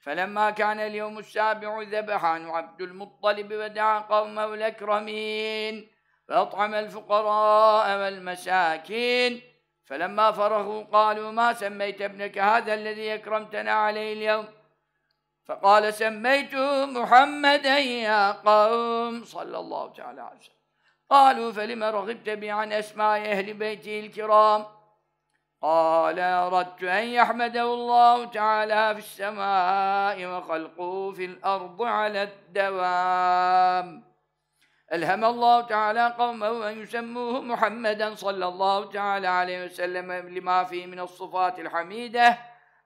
فلما كان اليوم السابع ذبح عن عبد المطلب ودعا قومه الأكرمين فأطعم الفقراء والمساكين فلما فرغوا قالوا ما سميت ابنك هذا الذي أكرمتنا عليه اليوم فقال سميته محمدا يا قوم صلى الله تعالى عليه وسلم قالوا فلم رغبت بي عن أسماء أهل بيته الكرام قال أردت أن يحمده الله تعالى في السماء وخلقه في الأرض على الدوام ألهم الله تعالى قومه أن يسموه محمدا صلى الله تعالى عليه وسلم لما فيه من الصفات الحميدة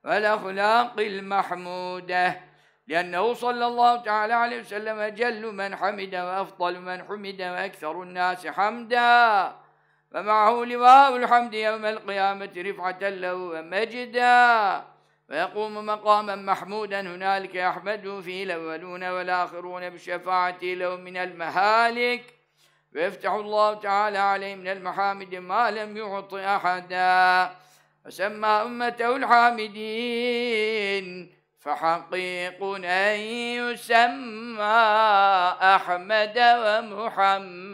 والأخلاق المحمودة لأنه صلى الله تعالى عليه وسلم جل من حمد وأفضل من حمد وأكثر الناس حمدًا فمعه لواء الحمد يوم القيامة رفعة له ومجدا ويقوم مقاما محمودا هنالك يحمده فيه الأولون والآخرون بشفاعة له من المهالك ويفتح الله تعالى عليه من المحامد ما لم يعط أحدا وسمى أمته الحامدين فحقيق أن يسمى أحمد ومحمد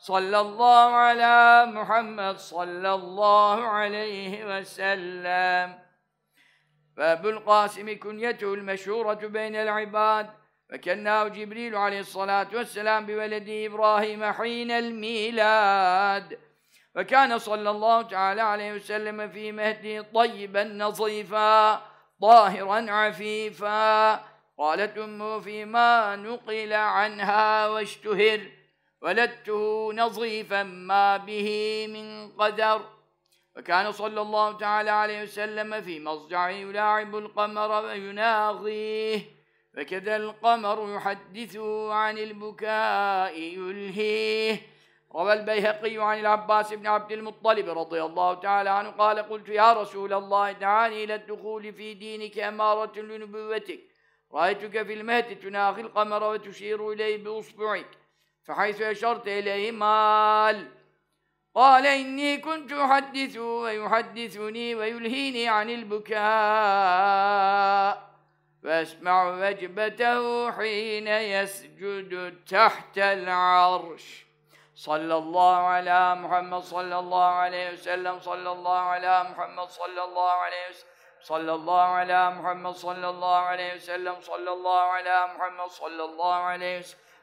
صلى الله على محمد صلى الله عليه وسلم فأبو القاسم كنيته المشهورة بين العباد فكناه جبريل عليه الصلاة والسلام بولده إبراهيم حين الميلاد وكان صلى الله تعالى عليه وسلم في مهده طيبا نظيفا طاهرا عفيفا قالت أمه فيما نقل عنها واشتهر ولدته نظيفا ما به من قدر وكان صلى الله تعالى عليه وسلم في مضجعه يلاعب القمر ويناغيه فكذا القمر يحدثه عن البكاء يلهيه روى البيهقي عن العباس بن عبد المطلب رضي الله تعالى عنه قال قلت يا رسول الله دعاني إلى الدخول في دينك أمارة لنبوتك رأيتك في المهد تناخي القمر وتشير إليه بإصبعك فحيث أشرت إليه مال قال إني كنت أحدثه ويحدثني ويلهيني عن البكاء فاسمع وجبته حين يسجد تحت العرش صلى الله على محمد صلى الله عليه وسلم صلى الله على محمد صلى الله عليه وسلم صلى الله على محمد صلى الله عليه وسلم صلى الله على محمد صلى الله عليه وسلم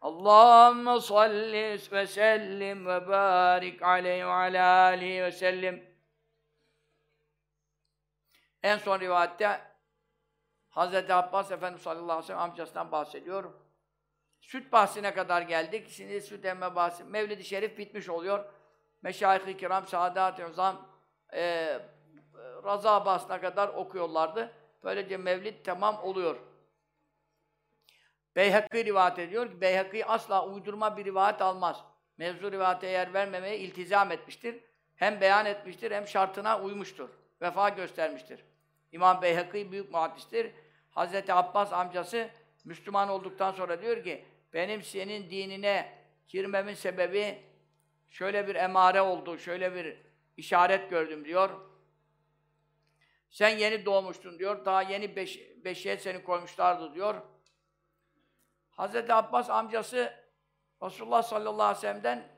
Allahümme salli ve sellim ve barik aleyhi ve ala En son rivayette Hz. Abbas Efendimiz sallallahu aleyhi ve sellem amcasından bahsediyor. Süt bahsine kadar geldik. Şimdi süt emme bahsi. Mevlid-i Şerif bitmiş oluyor. Meşayih-i Kiram, Saadat-ı Uzam, e, e, Raza bahsine kadar okuyorlardı. Böylece mevlid tamam oluyor. Beyhakî rivayet ediyor ki Beyhakî asla uydurma bir rivayet almaz. Mevzu rivayete yer vermemeye iltizam etmiştir. Hem beyan etmiştir hem şartına uymuştur. Vefa göstermiştir. İmam Beyhakî büyük muhaddistir. Hazreti Abbas amcası Müslüman olduktan sonra diyor ki benim senin dinine girmemin sebebi şöyle bir emare oldu, şöyle bir işaret gördüm diyor. Sen yeni doğmuştun diyor. Daha yeni beş, beşiğe seni koymuşlardı diyor. Hazreti Abbas amcası Resulullah sallallahu aleyhi ve sellem'den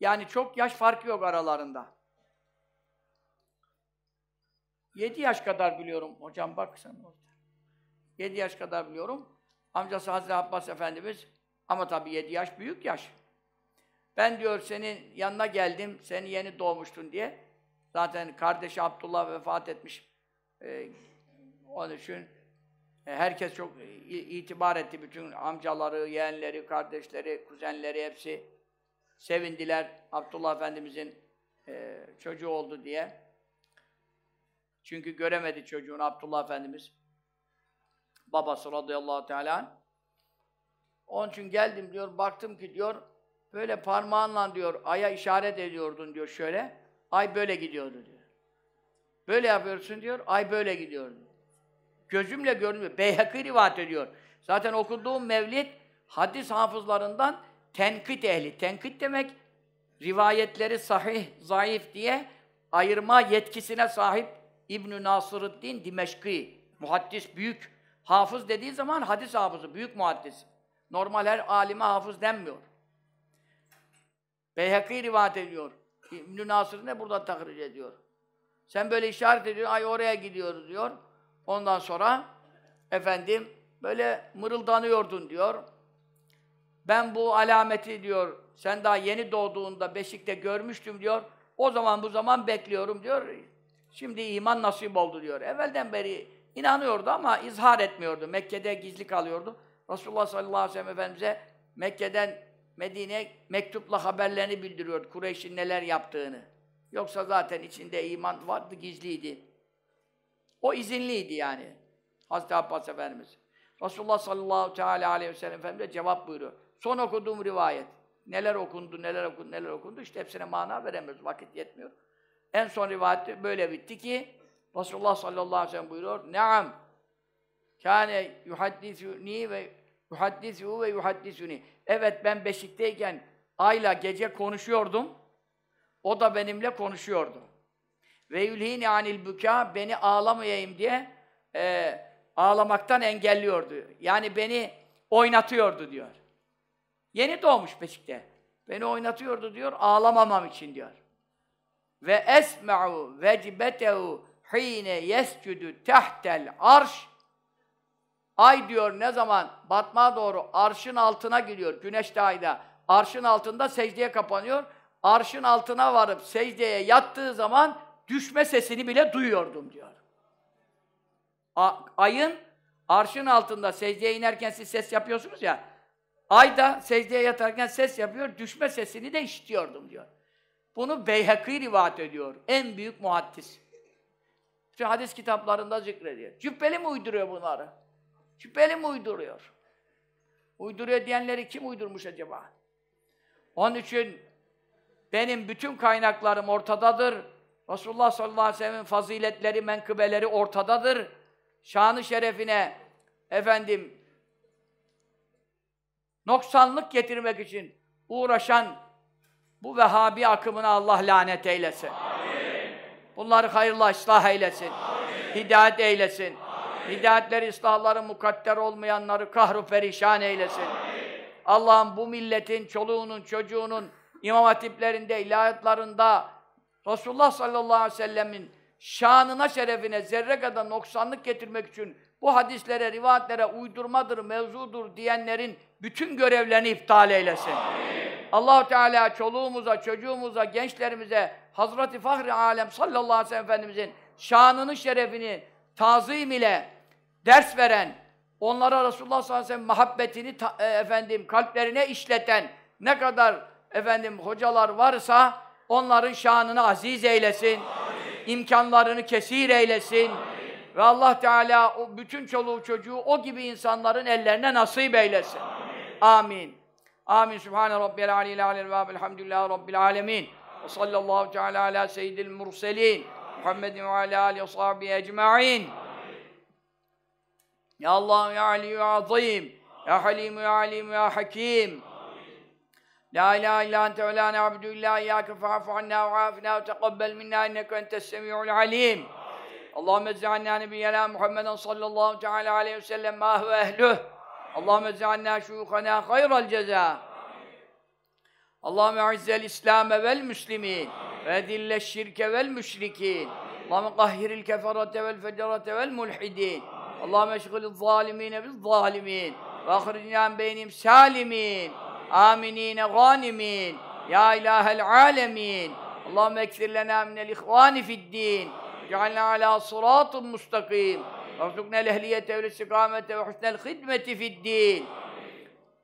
yani çok yaş farkı yok aralarında. 7 yaş kadar biliyorum. Hocam bak sen orada. 7 yaş kadar biliyorum. Amcası Hazreti Abbas Efendimiz ama tabii 7 yaş büyük yaş. Ben diyor senin yanına geldim, seni yeni doğmuştun diye. Zaten kardeşi Abdullah vefat etmiş. Ee, onun için e, herkes çok e, itibar etti. Bütün amcaları, yeğenleri, kardeşleri, kuzenleri hepsi sevindiler. Abdullah Efendimizin e, çocuğu oldu diye. Çünkü göremedi çocuğunu Abdullah Efendimiz. Babası radıyallahu teala. Onun için geldim diyor, baktım ki diyor, böyle parmağınla diyor, aya işaret ediyordun diyor şöyle. Ay böyle gidiyordu diyor. Böyle yapıyorsun diyor, ay böyle gidiyordu. Gözümle görmüyor. Beyhaki rivayet ediyor. Zaten okuduğum mevlid hadis hafızlarından tenkit ehli. Tenkit demek rivayetleri sahih, zayıf diye ayırma yetkisine sahip İbn-i Nasırıddin Dimeşki. Muhaddis büyük. Hafız dediği zaman hadis hafızı, büyük muhaddis. Normal her alime hafız denmiyor. Beyhaki rivayet ediyor. İbn-i Nasır ne burada takrir ediyor? Sen böyle işaret ediyorsun, ay oraya gidiyoruz diyor. Ondan sonra efendim böyle mırıldanıyordun diyor. Ben bu alameti diyor, sen daha yeni doğduğunda beşikte görmüştüm diyor. O zaman bu zaman bekliyorum diyor. Şimdi iman nasip oldu diyor. Evvelden beri inanıyordu ama izhar etmiyordu. Mekke'de gizli kalıyordu. Resulullah sallallahu aleyhi ve sellem Efendimiz'e Mekke'den Medine mektupla haberlerini bildiriyordu. Kureyş'in neler yaptığını. Yoksa zaten içinde iman vardı, gizliydi. O izinliydi yani. Hazreti Abbas Efendimiz. Resulullah sallallahu teala aleyhi ve sellem Efendimiz cevap buyuruyor. Son okuduğum rivayet. Neler okundu, neler okundu, neler okundu. İşte hepsine mana veremiyoruz. Vakit yetmiyor. En son rivayet böyle bitti ki Resulullah sallallahu aleyhi ve sellem buyuruyor. Naam. Kâne yuhaddisuni ve yuhaddisu ve yuhaddisuni. Evet ben Beşik'teyken Ayla gece konuşuyordum. O da benimle konuşuyordu. Ve yülhini anil büka beni ağlamayayım diye e, ağlamaktan engelliyordu. Yani beni oynatıyordu diyor. Yeni doğmuş beşikte. Beni oynatıyordu diyor, ağlamamam için diyor. Ve esme'u vecbetehu hine yescudu tehtel arş Ay diyor ne zaman batmaya doğru arşın altına gidiyor. Güneş de ayda. Arşın altında secdeye kapanıyor. Arşın altına varıp secdeye yattığı zaman düşme sesini bile duyuyordum diyor. A, ayın arşın altında secdeye inerken siz ses yapıyorsunuz ya. Ay da secdeye yatarken ses yapıyor, düşme sesini de işitiyordum diyor. Bunu Beyhakî rivayet ediyor. En büyük muhaddis. İşte hadis kitaplarında zikrediyor. Cübbeli mi uyduruyor bunları? Cübbeli mi uyduruyor? Uyduruyor diyenleri kim uydurmuş acaba? Onun için benim bütün kaynaklarım ortadadır. Resulullah sallallahu aleyhi ve sellem'in faziletleri, menkıbeleri ortadadır. Şanı şerefine efendim noksanlık getirmek için uğraşan bu Vehhabi akımına Allah lanet eylesin. Amin. Bunları hayırla ıslah eylesin. Amin. Hidayet eylesin. Amin. Hidayetleri, ıslahları mukadder olmayanları kahru perişan eylesin. Allah'ın bu milletin, çoluğunun, çocuğunun, imam hatiplerinde, ilahiyatlarında, Resulullah sallallahu aleyhi ve sellemin şanına şerefine zerre kadar noksanlık getirmek için bu hadislere, rivayetlere uydurmadır, mevzudur diyenlerin bütün görevlerini iptal eylesin. allah Teala çoluğumuza, çocuğumuza, gençlerimize, Hazreti Fahri Alem sallallahu aleyhi ve sellem Efendimizin şanını, şerefini tazim ile ders veren, onlara Resulullah sallallahu aleyhi ve sellem muhabbetini ta, e, efendim kalplerine işleten ne kadar efendim hocalar varsa Onların şanını aziz eylesin. Amin. imkanlarını kesir eylesin. Amin. Ve Allah Teala o bütün çoluğu çocuğu o gibi insanların ellerine nasip eylesin. Amin. Amin. Amin. Sübhane Rabbiyel Aleyhi Aleyhi ve Elhamdülillahi Rabbil Alemin. Ve sallallahu teala ala seyyidil murselin. Muhammedin ve ala alihi ve ecma'in. Ya Allah ya Ali ya Azim. Ya Halim ya Alim ya Hakim. La ilahe illa ente ve la ne'abdü illa iyyâke fa'afu anna ve afina ve teqabbel minna inneke entes semi'ul alim. Allahümme eczi anna nebiyyena Muhammeden sallallahu teala aleyhi ve sellem ma huve ehluh. Allahümme eczi anna şuyukhana hayral ceza. Allahümme izzel Islame vel müslimin. Ve dille şirke vel müşrikin. Allahümme kahhiril keferate vel fecerate vel mulhidin. Allahümme eşgilil zalimine biz zalimin. Ve ahricinâ beynim salimin. آمنين غانمين يا إله العالمين اللهم اكثر لنا من الإخوان في الدين واجعلنا على صراط مستقيم وارزقنا الأهلية والاستقامة وحسن الخدمة في الدين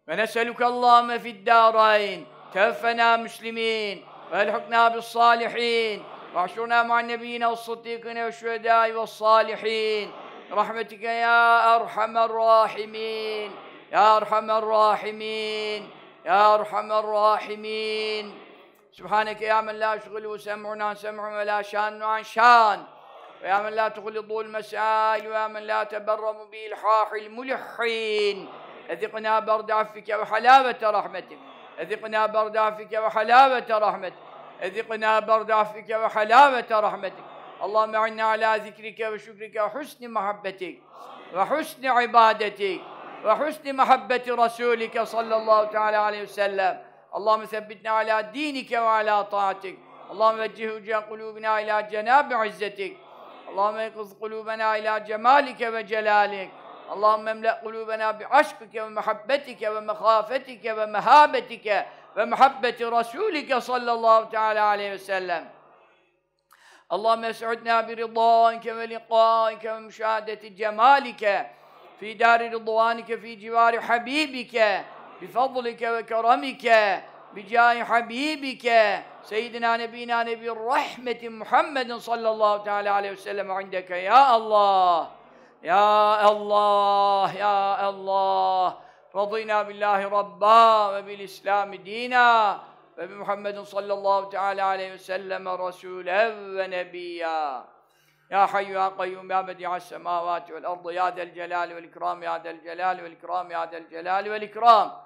ونسألك اللهم في الدارين توفنا مسلمين والحقنا بالصالحين واحشرنا مع النبيين والصديقين والشهداء والصالحين برحمتك يا أرحم الراحمين يا أرحم الراحمين يا أرحم الراحمين سبحانك يا من لا يشغله سمعنا سمع ولا شان عن شان ويا من لا تغلظه المسائل ويا من لا تبرم بإلحاح الملحين اذقنا برد عفك وحلاوة رحمتك اذقنا برد عفك وحلاوة رحمتك اذقنا برد عفك وحلاوة رحمتك اللهم اعنا على ذكرك وشكرك وحسن محبتك وحسن عبادتك وحسن محبة رسولك صلى الله تعالى عليه وسلم اللهم ثبتنا على دينك وعلى طاعتك اللهم وجه وجه قلوبنا إلى جناب عزتك اللهم اقض قلوبنا إلى جمالك وجلالك اللهم املأ قلوبنا بعشقك ومحبتك ومخافتك ومهابتك ومحبة رسولك صلى الله تعالى عليه وسلم اللهم اسعدنا برضائك ولقائك ومشاهدة جمالك fi dâri rıdvânike fi civâri habîbike bi fadlike ve keremike bi câhi habîbike seyyidina nebînâ nebî rahmetin Muhammedin sallallahu teâlâ aleyhi ve sellem indeke ya Allah ya Allah ya Allah radînâ billâhi rabbâ ve bil islâmi dînâ ve bi Muhammedin sallallahu teâlâ aleyhi ve sellem rasûlev ve nebiyyâ ya Hayyu Ya Kayyum Ya Bedi'as semavati vel ardı Ya del celal vel ikram Ya del celal vel ikram Ya del celal vel ikram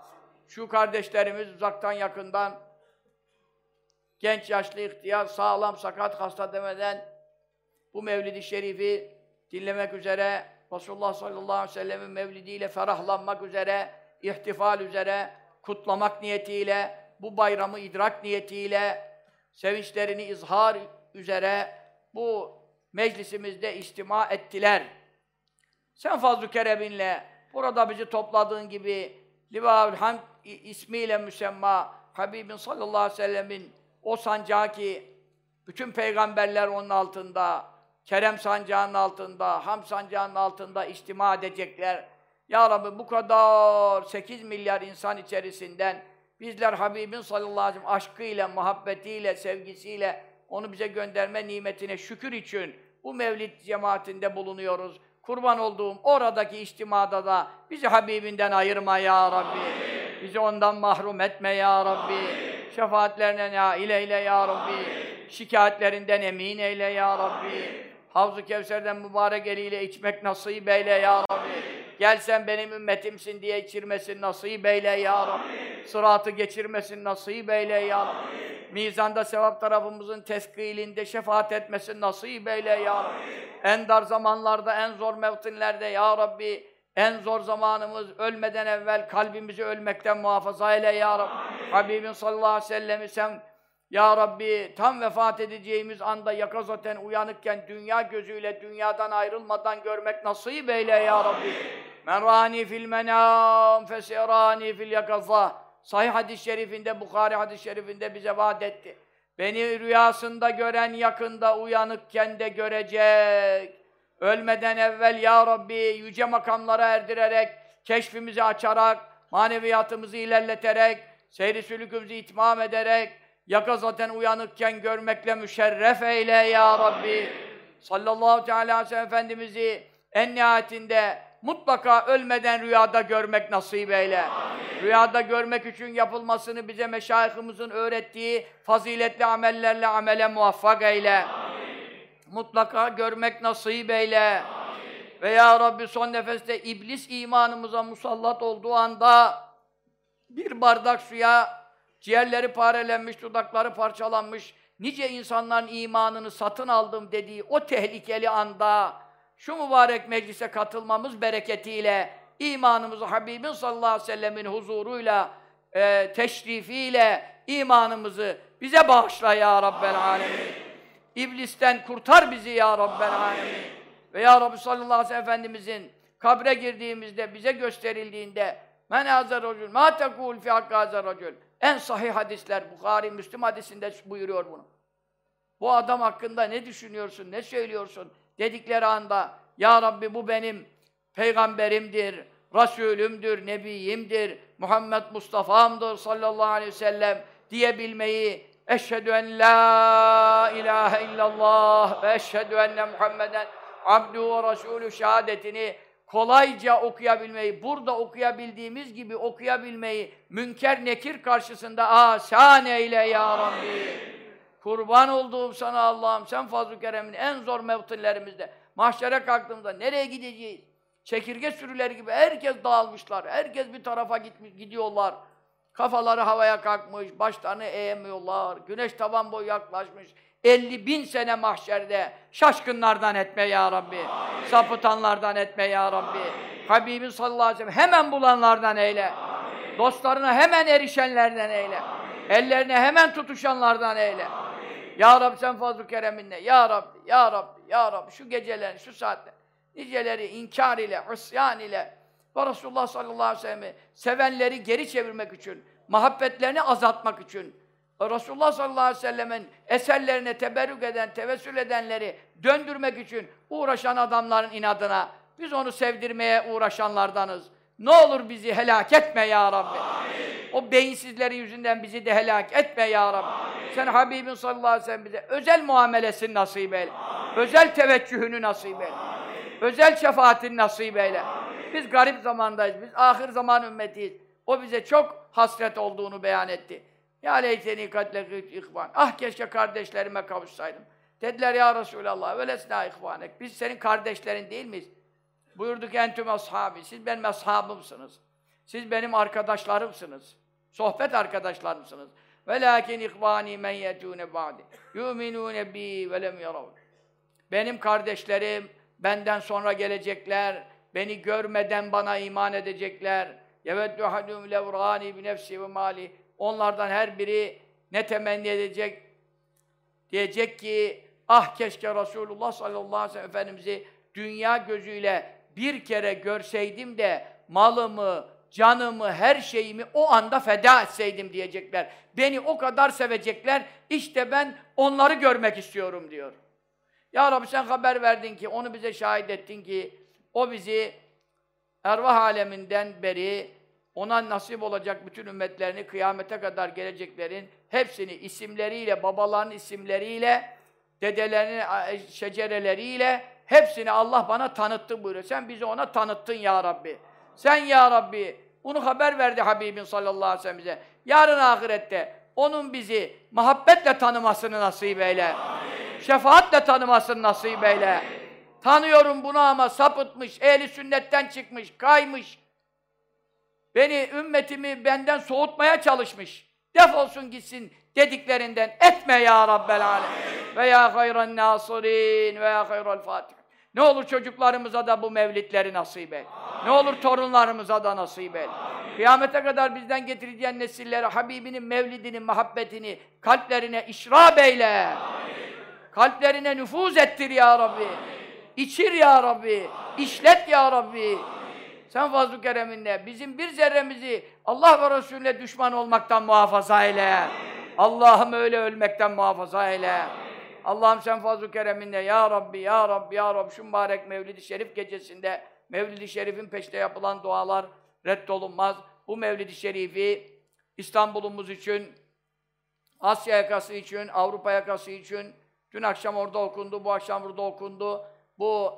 Şu kardeşlerimiz uzaktan yakından genç yaşlı ihtiyar sağlam sakat hasta demeden bu mevlidi Şerif'i dinlemek üzere Resulullah sallallahu aleyhi ve sellemin mevlidiyle ferahlanmak üzere, ihtifal üzere, kutlamak niyetiyle, bu bayramı idrak niyetiyle, sevinçlerini izhar üzere bu meclisimizde istima ettiler. Sen Fazl-ı Kerem'inle burada bizi topladığın gibi Livaül Hamd ismiyle müsemma Habibin sallallahu aleyhi ve sellemin o sancağı ki bütün peygamberler onun altında, Kerem sancağının altında, Ham sancağının altında istima edecekler. Ya Rabbi bu kadar 8 milyar insan içerisinden bizler Habibin sallallahu aleyhi ve sellem aşkıyla, muhabbetiyle, sevgisiyle onu bize gönderme nimetine şükür için bu mevlid cemaatinde bulunuyoruz. Kurban olduğum oradaki içtimada da bizi Habibinden ayırma ya Rabbi. Amin. Bizi ondan mahrum etme ya Rabbi. Amin. Şefaatlerine nail eyle ya Rabbi. Amin. Şikayetlerinden emin eyle ya Rabbi. Amin. Havzu Kevser'den mübarek eliyle içmek nasip eyle ya Rabbi. gelsen benim ümmetimsin diye içirmesin nasip eyle ya Rabbi. Sıratı geçirmesin nasip eyle ya Rabbi. Mizanda sevap tarafımızın teskilinde şefaat etmesin nasip eyle ya Rabbi. En dar zamanlarda, en zor mevtinlerde ya Rabbi. En zor zamanımız ölmeden evvel kalbimizi ölmekten muhafaza eyle ya Rabbi. Habibin sallallahu aleyhi ve sellem'i sen ya Rabbi tam vefat edeceğimiz anda yaka zaten uyanıkken dünya gözüyle dünyadan ayrılmadan görmek nasip eyle ya Rabbi. Men rani fil menam fesirani fil yakaza. Sahih hadis-i şerifinde, Bukhari hadis-i şerifinde bize vaat etti. Beni rüyasında gören yakında uyanıkken de görecek. Ölmeden evvel ya Rabbi yüce makamlara erdirerek, keşfimizi açarak, maneviyatımızı ilerleterek, seyri sülükümüzü itmam ederek, zaten uyanıkken görmekle müşerref eyle ya Rabbi. Sallallahu teala aleyhi ve Efendimiz'i en nihayetinde mutlaka ölmeden rüyada görmek nasip eyle. Rüyada görmek için yapılmasını bize meşayihimizin öğrettiği faziletli amellerle amele muvaffak eyle. Mutlaka görmek nasip eyle. Ve ya Rabbi son nefeste iblis imanımıza musallat olduğu anda bir bardak suya ciğerleri parelenmiş, dudakları parçalanmış, nice insanların imanını satın aldım dediği o tehlikeli anda şu mübarek meclise katılmamız bereketiyle imanımızı Habibin sallallahu aleyhi ve sellemin huzuruyla e, teşrifiyle imanımızı bize bağışla ya Rabbel Alemin. İblisten kurtar bizi ya Rabbel Alemin. Ve ya Rabbi sallallahu aleyhi ve sellem Efendimizin kabre girdiğimizde bize gösterildiğinde men hazer racul ma tekul fi hakka hazer racul en sahih hadisler, Bukhari, Müslim hadisinde buyuruyor bunu. Bu adam hakkında ne düşünüyorsun, ne söylüyorsun dedikleri anda Ya Rabbi bu benim peygamberimdir, Rasulümdür, Nebiyimdir, Muhammed Mustafa'mdır sallallahu aleyhi ve sellem diyebilmeyi Eşhedü en la ilahe illallah ve eşhedü enne Muhammeden abdu ve resulü şehadetini kolayca okuyabilmeyi, burada okuyabildiğimiz gibi okuyabilmeyi, münker nekir karşısında asan eyle ya Rabbi. Kurban olduğum sana Allah'ım, sen fazl-ı keremin en zor mevtillerimizde, mahşere kalktığımda nereye gideceğiz? Çekirge sürüleri gibi herkes dağılmışlar, herkes bir tarafa gitmiş, gidiyorlar. Kafaları havaya kalkmış, başlarını eğemiyorlar, güneş taban boyu yaklaşmış, 50 bin sene mahşerde şaşkınlardan etme ya Rabbi. Amin. Sapıtanlardan etme ya Rabbi. Amin. Habibin sallallahu aleyhi ve sellem hemen bulanlardan eyle. Amin. Dostlarına hemen erişenlerden eyle. Amin. Ellerine hemen tutuşanlardan eyle. Amin. Ya Rabbi sen fazl-ı kereminle. Ya Rabbi, ya Rabbi, ya Rabbi şu geceler, şu saatler. Niceleri inkar ile, isyan ile ve Resulullah sallallahu aleyhi ve sellem'i sevenleri geri çevirmek için, muhabbetlerini azaltmak için, Resulullah sallallahu aleyhi ve sellemin eserlerine teberrük eden, tevessül edenleri döndürmek için uğraşan adamların inadına, biz onu sevdirmeye uğraşanlardanız. Ne olur bizi helak etme ya Rabbi. Amin. O beyinsizlerin yüzünden bizi de helak etme ya Rabbi. Amin. Sen Habibin sallallahu aleyhi ve sellem bize özel muamelesini nasip eyle. Amin. Özel teveccühünü nasip eyle. Amin. Özel şefaatini nasip eyle. Amin. Biz garip zamandayız. Biz ahir zaman ümmetiyiz. O bize çok hasret olduğunu beyan etti. Ya leyteni kadlekit ihvan. Ah keşke kardeşlerime kavuşsaydım. Dediler ya Resulallah velesna ihvanek. Biz senin kardeşlerin değil miyiz? Buyurduk entüm ashabi. Siz benim ashabımsınız. Siz benim arkadaşlarımsınız. Sohbet arkadaşlarımsınız. Velakin ihvani men yetune ba'di. Yu'minune bi ve lem Benim kardeşlerim benden sonra gelecekler. Beni görmeden bana iman edecekler. Yeveddu hadum levrani bi nefsi ve mali Onlardan her biri ne temenni edecek? Diyecek ki ah keşke Rasulullah sallallahu aleyhi ve sellem Efendimiz'i dünya gözüyle bir kere görseydim de malımı, canımı, her şeyimi o anda feda etseydim diyecekler. Beni o kadar sevecekler, işte ben onları görmek istiyorum diyor. Ya Rabbi sen haber verdin ki, onu bize şahit ettin ki, o bizi ervah aleminden beri ona nasip olacak bütün ümmetlerini kıyamete kadar geleceklerin hepsini isimleriyle, babaların isimleriyle, dedelerinin e, şecereleriyle hepsini Allah bana tanıttı buyuruyor. Sen bizi ona tanıttın ya Rabbi. Sen ya Rabbi bunu haber verdi Habibin sallallahu aleyhi ve sellem bize. Yarın ahirette onun bizi muhabbetle tanımasını nasip eyle. Amin. Şefaatle tanımasını nasip Amin. eyle. Tanıyorum bunu ama sapıtmış, ehli sünnetten çıkmış, kaymış, Beni, ümmetimi benden soğutmaya çalışmış. Defolsun gitsin dediklerinden etme ya Rabbel Alem. Ve ya hayran nasirin ve ya hayral fatih. Ne olur çocuklarımıza da bu mevlitleri nasip et. Amin. Ne olur torunlarımıza da nasip et. Amin. Kıyamete kadar bizden getireceğin nesillere Habibinin mevlidini, muhabbetini kalplerine işrab eyle. Amin. Kalplerine nüfuz ettir ya Rabbi. İçir ya Rabbi. İşlet ya Rabbi sen fazl-ı kereminle bizim bir zerremizi Allah ve Resulüne düşman olmaktan muhafaza eyle. Allah'ım öyle ölmekten muhafaza eyle. Allah'ım sen fazl-ı kereminle ya Rabbi ya Rabbi ya Rabbi şu mübarek Mevlid-i Şerif gecesinde Mevlid-i Şerif'in peşte yapılan dualar reddolunmaz. Bu Mevlid-i Şerif'i İstanbul'umuz için, Asya yakası için, Avrupa yakası için, dün akşam orada okundu, bu akşam burada okundu. Bu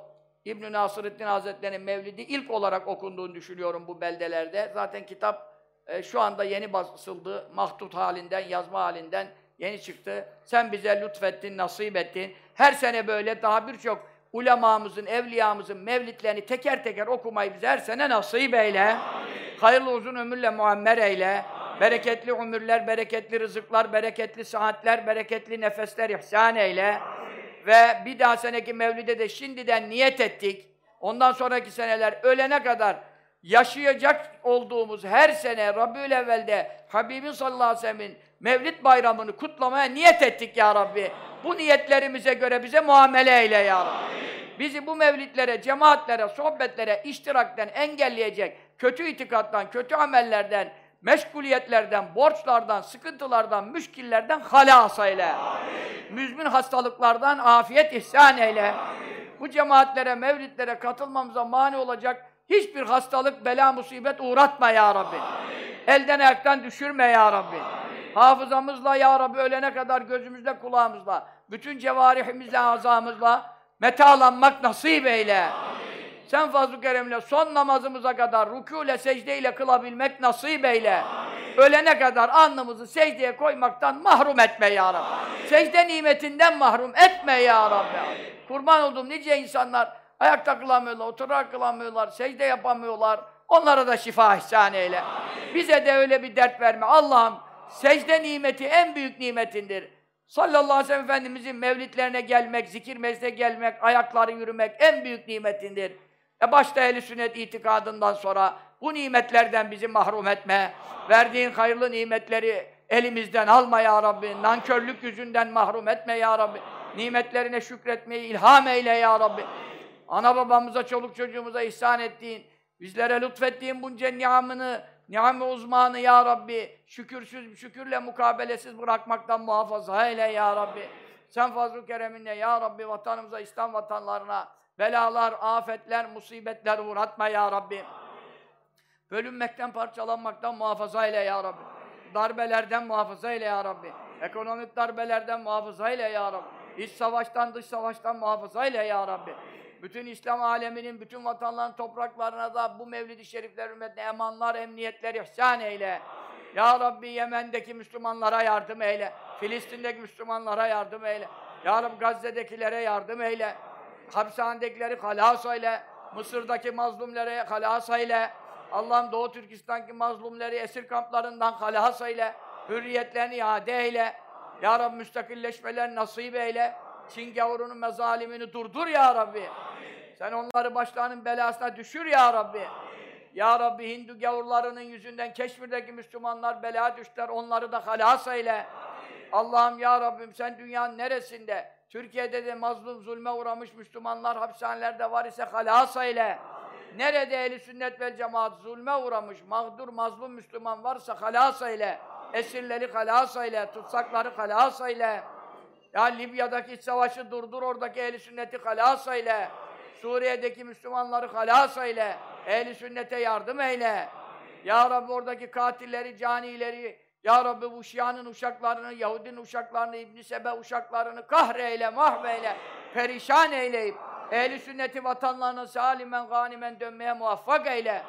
İbn-i Nasırıddin Hazretleri'nin Mevlidi ilk olarak okunduğunu düşünüyorum bu beldelerde. Zaten kitap e, şu anda yeni basıldı. Mahdut halinden, yazma halinden yeni çıktı. Sen bize lütfettin, nasip ettin. Her sene böyle daha birçok ulemamızın, evliyamızın mevlitlerini teker teker okumayı bize her sene nasip eyle. Amin. Hayırlı uzun ömürle muammer eyle. Amin. Bereketli ömürler, bereketli rızıklar, bereketli saatler, bereketli nefesler ihsan eyle. Amin ve bir daha seneki mevlide de şimdiden niyet ettik. Ondan sonraki seneler ölene kadar yaşayacak olduğumuz her sene Rabbül Evvel'de Habibin sallallahu aleyhi ve sellemin Mevlid bayramını kutlamaya niyet ettik ya Rabbi. Bu niyetlerimize göre bize muamele eyle ya Rabbi. Bizi bu mevlidlere, cemaatlere, sohbetlere iştirakten engelleyecek, kötü itikattan, kötü amellerden, meşguliyetlerden, borçlardan, sıkıntılardan, müşkillerden halas eyle. Müzmin hastalıklardan afiyet ihsan eyle. Amin. Bu cemaatlere, mevlitlere katılmamıza mani olacak hiçbir hastalık, bela, musibet uğratma ya Rabbi. Amin. Elden ayaktan düşürme ya Rabbi. Amin. Hafızamızla ya Rabbi ölene kadar gözümüzle, kulağımızla, bütün cevarihimizle, azamızla metalanmak nasip eyle. Amin sen fazl-ı keremle son namazımıza kadar rükûle, secdeyle kılabilmek nasip eyle. Amin. Ölene kadar alnımızı secdeye koymaktan mahrum etme ya Rabbi. Amin. Secde nimetinden mahrum etme ya Rabbi. Amin. Kurban olduğum nice insanlar ayakta kılamıyorlar, oturarak kılamıyorlar, secde yapamıyorlar. Onlara da şifa ihsan eyle. Amin. Bize de öyle bir dert verme. Allah'ım secde nimeti en büyük nimetindir. Sallallahu aleyhi ve sellem Efendimizin mevlitlerine gelmek, zikir meclise gelmek, ayakları yürümek en büyük nimetindir. E başta ehli sünnet itikadından sonra bu nimetlerden bizi mahrum etme. Verdiğin hayırlı nimetleri elimizden alma ya Rabbi. Nankörlük yüzünden mahrum etme ya Rabbi. Nimetlerine şükretmeyi ilham eyle ya Rabbi. Ana babamıza, çoluk çocuğumuza ihsan ettiğin, bizlere lütfettiğin bunca niamını, niam uzmanı ya Rabbi, şükürsüz, şükürle mukabelesiz bırakmaktan muhafaza eyle ya Rabbi. Sen fazl-ı kereminle ya Rabbi vatanımıza, İslam vatanlarına, belalar, afetler, musibetler uğratma ya Rabbim. Bölünmekten, parçalanmaktan muhafaza ile ya Rabbi. Darbelerden muhafaza ile ya Rabbi. Ekonomik darbelerden muhafaza ile ya Rabbi. İç savaştan, dış savaştan muhafaza ile ya Rabbi. Bütün İslam aleminin, bütün vatanların topraklarına da bu Mevlid-i Şerifler ümmetine emanlar, emniyetler ihsan eyle. Ya Rabbi Yemen'deki Müslümanlara yardım eyle. Filistin'deki Müslümanlara yardım eyle. Ya Rabbi Gazze'dekilere yardım eyle hapishanedekileri halas eyle, Mısır'daki mazlumları halas eyle, Allah'ım Doğu Türkistan'daki mazlumları esir kamplarından halas eyle, hürriyetlerini iade eyle, Ya Rabbi müstakilleşmeler nasip eyle, Çin gavurunun mezalimini durdur Ya Rabbi. Sen onları başlarının belasına düşür Ya Rabbi. Ya Rabbi Hindu gavurlarının yüzünden Keşmir'deki Müslümanlar bela düştüler. Onları da halas eyle. Allah'ım Ya Rabbim sen dünyanın neresinde Türkiye'de de mazlum zulme uğramış Müslümanlar hapishanelerde var ise halasa ile. Nerede eli sünnet vel cemaat zulme uğramış mağdur mazlum Müslüman varsa halasa ile. Esirleri halasa ile, tutsakları halasa ile. Ya Libya'daki savaşı durdur oradaki eli sünneti halasa ile. Suriye'deki Müslümanları halasa ile. eli sünnete yardım eyle. Ya Rabbi oradaki katilleri, canileri, ya Rabbi bu Şia'nın uşaklarını, Yahudinin uşaklarını, İbn-i Sebe uşaklarını kahreyle, mahveyle, perişan eyleyip, ehli sünneti vatanlarına salimen, ganimen dönmeye muvaffak eyle.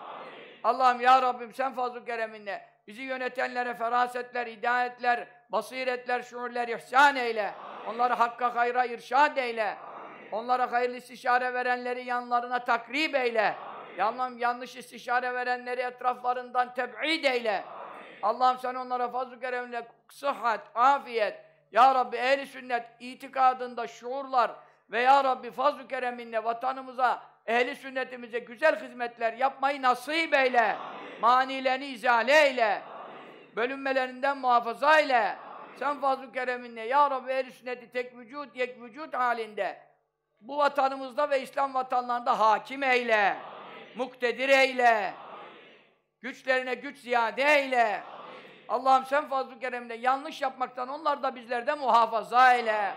Allah'ım ya Rabbim sen fazl-ı kereminle bizi yönetenlere ferasetler, hidayetler, basiretler, şuurler ihsan eyle. Onları hakka hayra irşad eyle. Onlara hayırlı istişare verenleri yanlarına takrib eyle. yanlış istişare verenleri etraflarından teb'id eyle. Allah'ım sen onlara fazl-ı keremle sıhhat, afiyet, Ya Rabbi ehli sünnet itikadında şuurlar ve Ya Rabbi fazl-ı kereminle vatanımıza, ehli sünnetimize güzel hizmetler yapmayı nasip eyle. Amin. Manilerini izale eyle. Amin. Bölünmelerinden muhafaza eyle. Amin. Sen fazl-ı kereminle Ya Rabbi ehli sünneti tek vücut, yek vücut halinde bu vatanımızda ve İslam vatanlarında hakim eyle. Amin. Muktedir eyle. Amin. Güçlerine güç ziyade eyle. Amin. Allah'ım sen fazl-ı keremine yanlış yapmaktan onlar da bizlerde muhafaza eyle.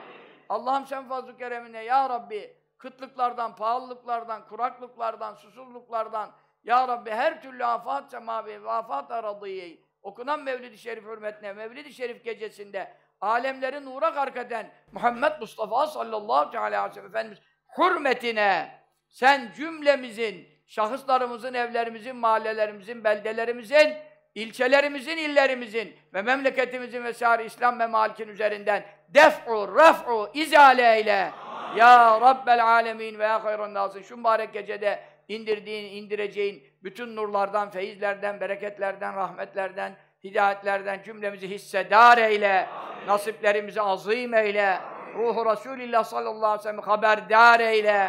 Allah'ım sen fazl-ı keremine ya Rabbi kıtlıklardan, pahalılıklardan, kuraklıklardan, susuzluklardan ya Rabbi her türlü afat semavi ve afat aradıyı okunan Mevlid-i Şerif hürmetine, Mevlid-i Şerif gecesinde alemlerin uğrak arkaden Muhammed Mustafa sallallahu aleyhi ve sellem Efendimiz hürmetine sen cümlemizin, şahıslarımızın, evlerimizin, mahallelerimizin, beldelerimizin ilçelerimizin, illerimizin ve memleketimizin vesaire İslam ve malikin üzerinden def'u, raf'u, izale ile Ya Rabbel alemin ve ya hayran nasın. Şu mübarek gecede indirdiğin, indireceğin bütün nurlardan, feyizlerden, bereketlerden, rahmetlerden, hidayetlerden cümlemizi hissedar eyle. Amin. Nasiplerimizi azim eyle. Amin. Ruhu Resulillah sallallahu aleyhi ve sellem haberdar eyle.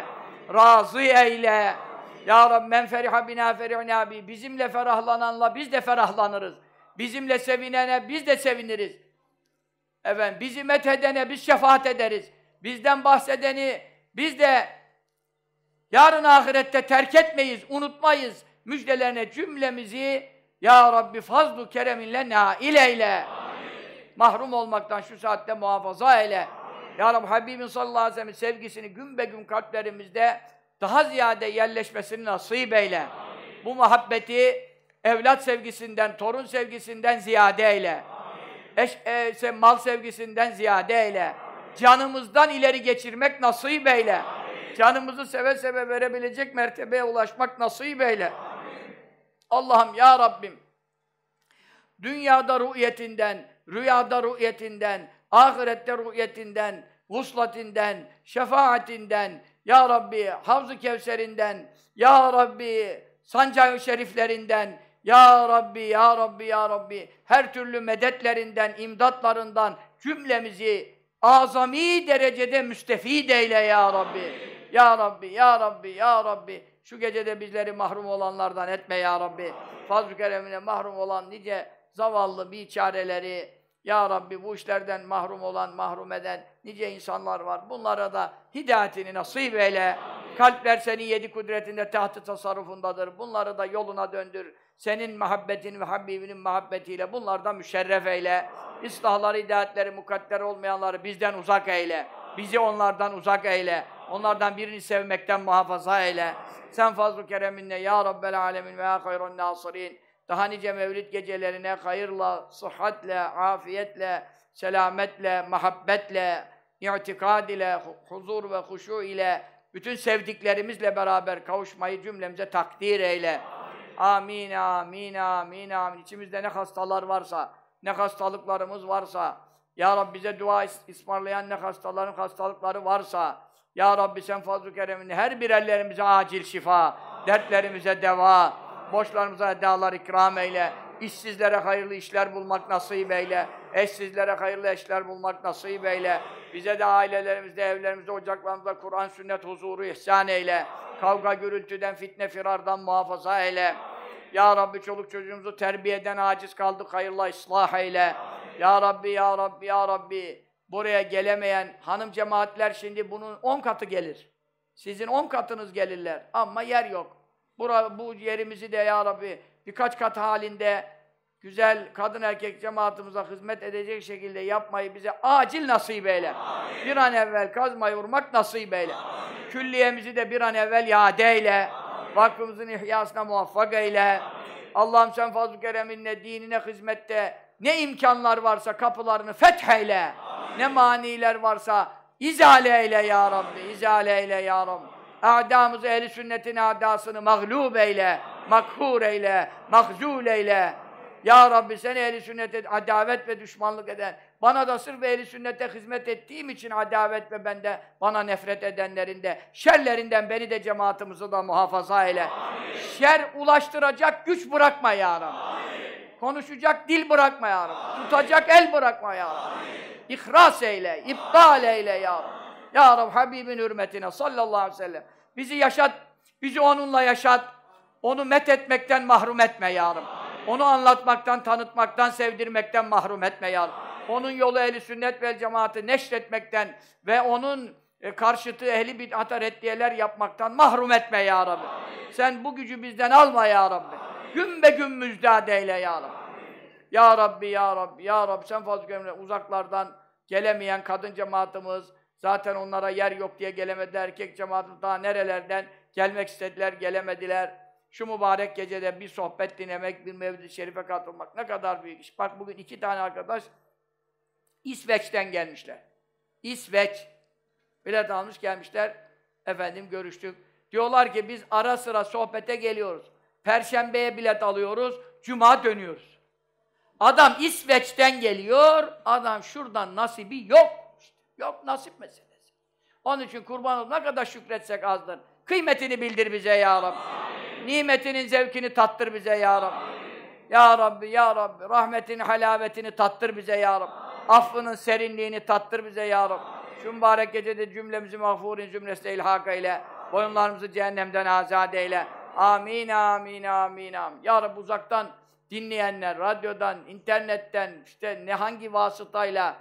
Amin. Razı eyle. Ya Rabbi men feriha bina ferihna bi. Bizimle ferahlananla biz de ferahlanırız. Bizimle sevinene biz de seviniriz. Efendim bizi methedene biz şefaat ederiz. Bizden bahsedeni biz de yarın ahirette terk etmeyiz, unutmayız. Müjdelerine cümlemizi Ya Rabbi fazlu kereminle nail eyle. Amin. Mahrum olmaktan şu saatte muhafaza eyle. Amin. Ya Rabbi Habibin sallallahu aleyhi ve sellem sevgisini gün be gün kalplerimizde daha ziyade yerleşmesini nasip eyle. Amin. Bu muhabbeti evlat sevgisinden, torun sevgisinden ziyade eyle. Eş, e, mal sevgisinden ziyade eyle. Amin. Canımızdan ileri geçirmek nasip eyle. Amin. Canımızı seve seve verebilecek mertebeye ulaşmak nasip eyle. Allah'ım ya Rabbim, dünyada ru'yetinden, rüyada ru'yetinden, ahirette ru'yetinden, vuslatinden, şefaatinden, ya Rabbi Havzu Kevser'inden, Ya Rabbi Sancağı Şeriflerinden, Ya Rabbi, Ya Rabbi, Ya Rabbi her türlü medetlerinden, imdatlarından cümlemizi azami derecede müstefid eyle Ya Rabbi. Ya Rabbi, Ya Rabbi, Ya Rabbi. Şu gecede bizleri mahrum olanlardan etme Ya Rabbi. Fazl-ı Kerem'ine mahrum olan nice zavallı biçareleri, ya Rabbi bu işlerden mahrum olan, mahrum eden nice insanlar var. Bunlara da hidayetini nasip eyle. Amin. Kalpler senin yedi kudretinde, tahtı tasarrufundadır. Bunları da yoluna döndür. Senin muhabbetin ve Habibinin muhabbetiyle bunlardan müşerref eyle. Amin. İslahları, hidayetleri, mukadder olmayanları bizden uzak eyle. Bizi onlardan uzak eyle. Onlardan birini sevmekten muhafaza eyle. Sen fazl-ı kereminle ya Rabbel alemin ve ya hayran nasirin. Daha nice mevlid gecelerine hayırla, sıhhatle, afiyetle, selametle, muhabbetle, itikad ile, huzur ve huşu ile, bütün sevdiklerimizle beraber kavuşmayı cümlemize takdir eyle. Amin, amin, amin, amin. İçimizde ne hastalar varsa, ne hastalıklarımız varsa, Ya Rabbi bize dua ismarlayan ne hastaların hastalıkları varsa, Ya Rabbi sen fazl-ı her bir ellerimize acil şifa, dertlerimize deva, Borçlarımıza edalar ikram eyle. İşsizlere hayırlı işler bulmak nasip eyle. Eşsizlere hayırlı işler bulmak nasip eyle. Bize de ailelerimizde, evlerimizde, ocaklarımızda Kur'an, sünnet huzuru ihsan eyle. Kavga gürültüden, fitne firardan muhafaza eyle. Ya Rabbi çoluk çocuğumuzu terbiyeden aciz kaldık. Hayırla ıslah eyle. Ya Rabbi, Ya Rabbi, Ya Rabbi. Buraya gelemeyen hanım cemaatler şimdi bunun on katı gelir. Sizin on katınız gelirler ama yer yok. Bura, bu yerimizi de ya Rabbi birkaç kat halinde güzel kadın erkek cemaatimize hizmet edecek şekilde yapmayı bize acil nasip eyle. Amin. Bir an evvel kazmayı vurmak nasip eyle. Amin. Külliyemizi de bir an evvel yade eyle. Amin. Vakfımızın ihyasına muvaffak eyle. Allah'ım sen fazl-ı kereminle dinine hizmette ne imkanlar varsa kapılarını fetheyle. Amin. Ne maniler varsa izale eyle ya Rabbi, izale eyle ya Rabbi. Adamız ehli sünnetin adasını mağlub eyle, makhur eyle, mahzul eyle. Ya Rabbi sen ehli sünnete adavet ve düşmanlık eden, bana da sırf ehli sünnete hizmet ettiğim için adavet ve bende bana nefret edenlerin de şerlerinden beni de cemaatimizi da muhafaza eyle. Amin. Şer ulaştıracak güç bırakma ya Rabbi. Amin. Konuşacak dil bırakma ya Rabbi. Amin. Tutacak el bırakma ya Rabbi. İhras eyle, iptal eyle ya Rabbi. Ya Rab Habibin hürmetine sallallahu aleyhi ve sellem. Bizi yaşat, bizi onunla yaşat. Onu met etmekten mahrum etme ya Rab. Onu anlatmaktan, tanıtmaktan, sevdirmekten mahrum etme ya Rab. Onun yolu eli sünnet ve cemaati neşretmekten ve onun e, karşıtı ehli bid'ata reddiyeler yapmaktan mahrum etme ya Rabbi. Sen bu gücü bizden alma ya Rabbi. Gün be gün müjdat eyle ya Rabbi. Ya Rabbi, Ya Rabbi, Ya Rabbi sen fazla uzaklardan gelemeyen kadın cemaatimiz, Zaten onlara yer yok diye gelemediler. Erkek cemaat daha nerelerden gelmek istediler, gelemediler. Şu mübarek gecede bir sohbet dinlemek, bir mevlid şerife katılmak ne kadar büyük iş. Bak bugün iki tane arkadaş İsveç'ten gelmişler. İsveç. Bilet almış gelmişler. Efendim görüştük. Diyorlar ki biz ara sıra sohbete geliyoruz. Perşembeye bilet alıyoruz. Cuma dönüyoruz. Adam İsveç'ten geliyor. Adam şuradan nasibi yok. Yok nasip meselesi. Onun için kurban olup ne kadar şükretsek azdır. Kıymetini bildir bize ya Rabbi. Amin. Nimetinin zevkini tattır bize ya Rabbi. Amin. Ya Rabbi, ya Rabbi. Rahmetin halavetini tattır bize ya Rabbi. Amin. Affının serinliğini tattır bize ya Rabbi. Şu mübarek gecede cümlemizi mağfurin cümlesi ilhak ile Boyunlarımızı cehennemden azade ile. Amin, amin, amin, amin. Ya Rabbi uzaktan dinleyenler, radyodan, internetten, işte ne hangi vasıtayla,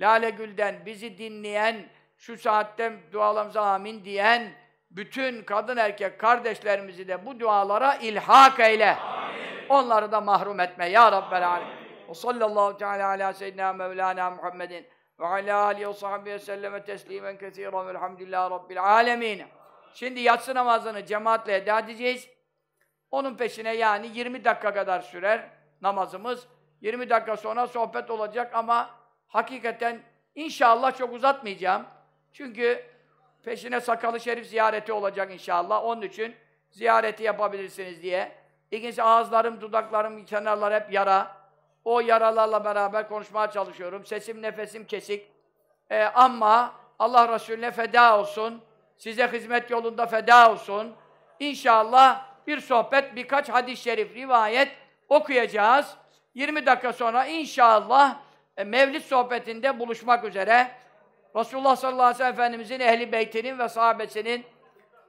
Lale Gül'den bizi dinleyen, şu saatte dualarımıza amin diyen bütün kadın erkek kardeşlerimizi de bu dualara ilhak eyle. Amin. Onları da mahrum etme ya Rabbel Alem. Ve sallallahu teala ala seyyidina Mevlana Muhammedin ve ala alihi ve sahbihi ve selleme teslimen kesiren velhamdülillahi rabbil alemin. Şimdi yatsı namazını cemaatle eda edeceğiz. Onun peşine yani 20 dakika kadar sürer namazımız. 20 dakika sonra sohbet olacak ama Hakikaten inşallah çok uzatmayacağım. Çünkü peşine sakalı şerif ziyareti olacak inşallah. Onun için ziyareti yapabilirsiniz diye. İkincisi ağızlarım, dudaklarım, kenarlar hep yara. O yaralarla beraber konuşmaya çalışıyorum. Sesim, nefesim kesik. Ee, ama Allah Resulüne feda olsun. Size hizmet yolunda feda olsun. İnşallah bir sohbet, birkaç hadis-i şerif, rivayet okuyacağız. 20 dakika sonra inşallah e, mevlid sohbetinde buluşmak üzere Resulullah sallallahu aleyhi ve sellem Efendimizin ehli beytinin ve sahabesinin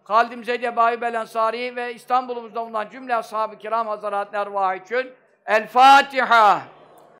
Haldim Zeyd Ebayi Belensari ve İstanbul'umuzda bulunan cümle ashab-ı kiram hazretler vahiyçün El Fatiha.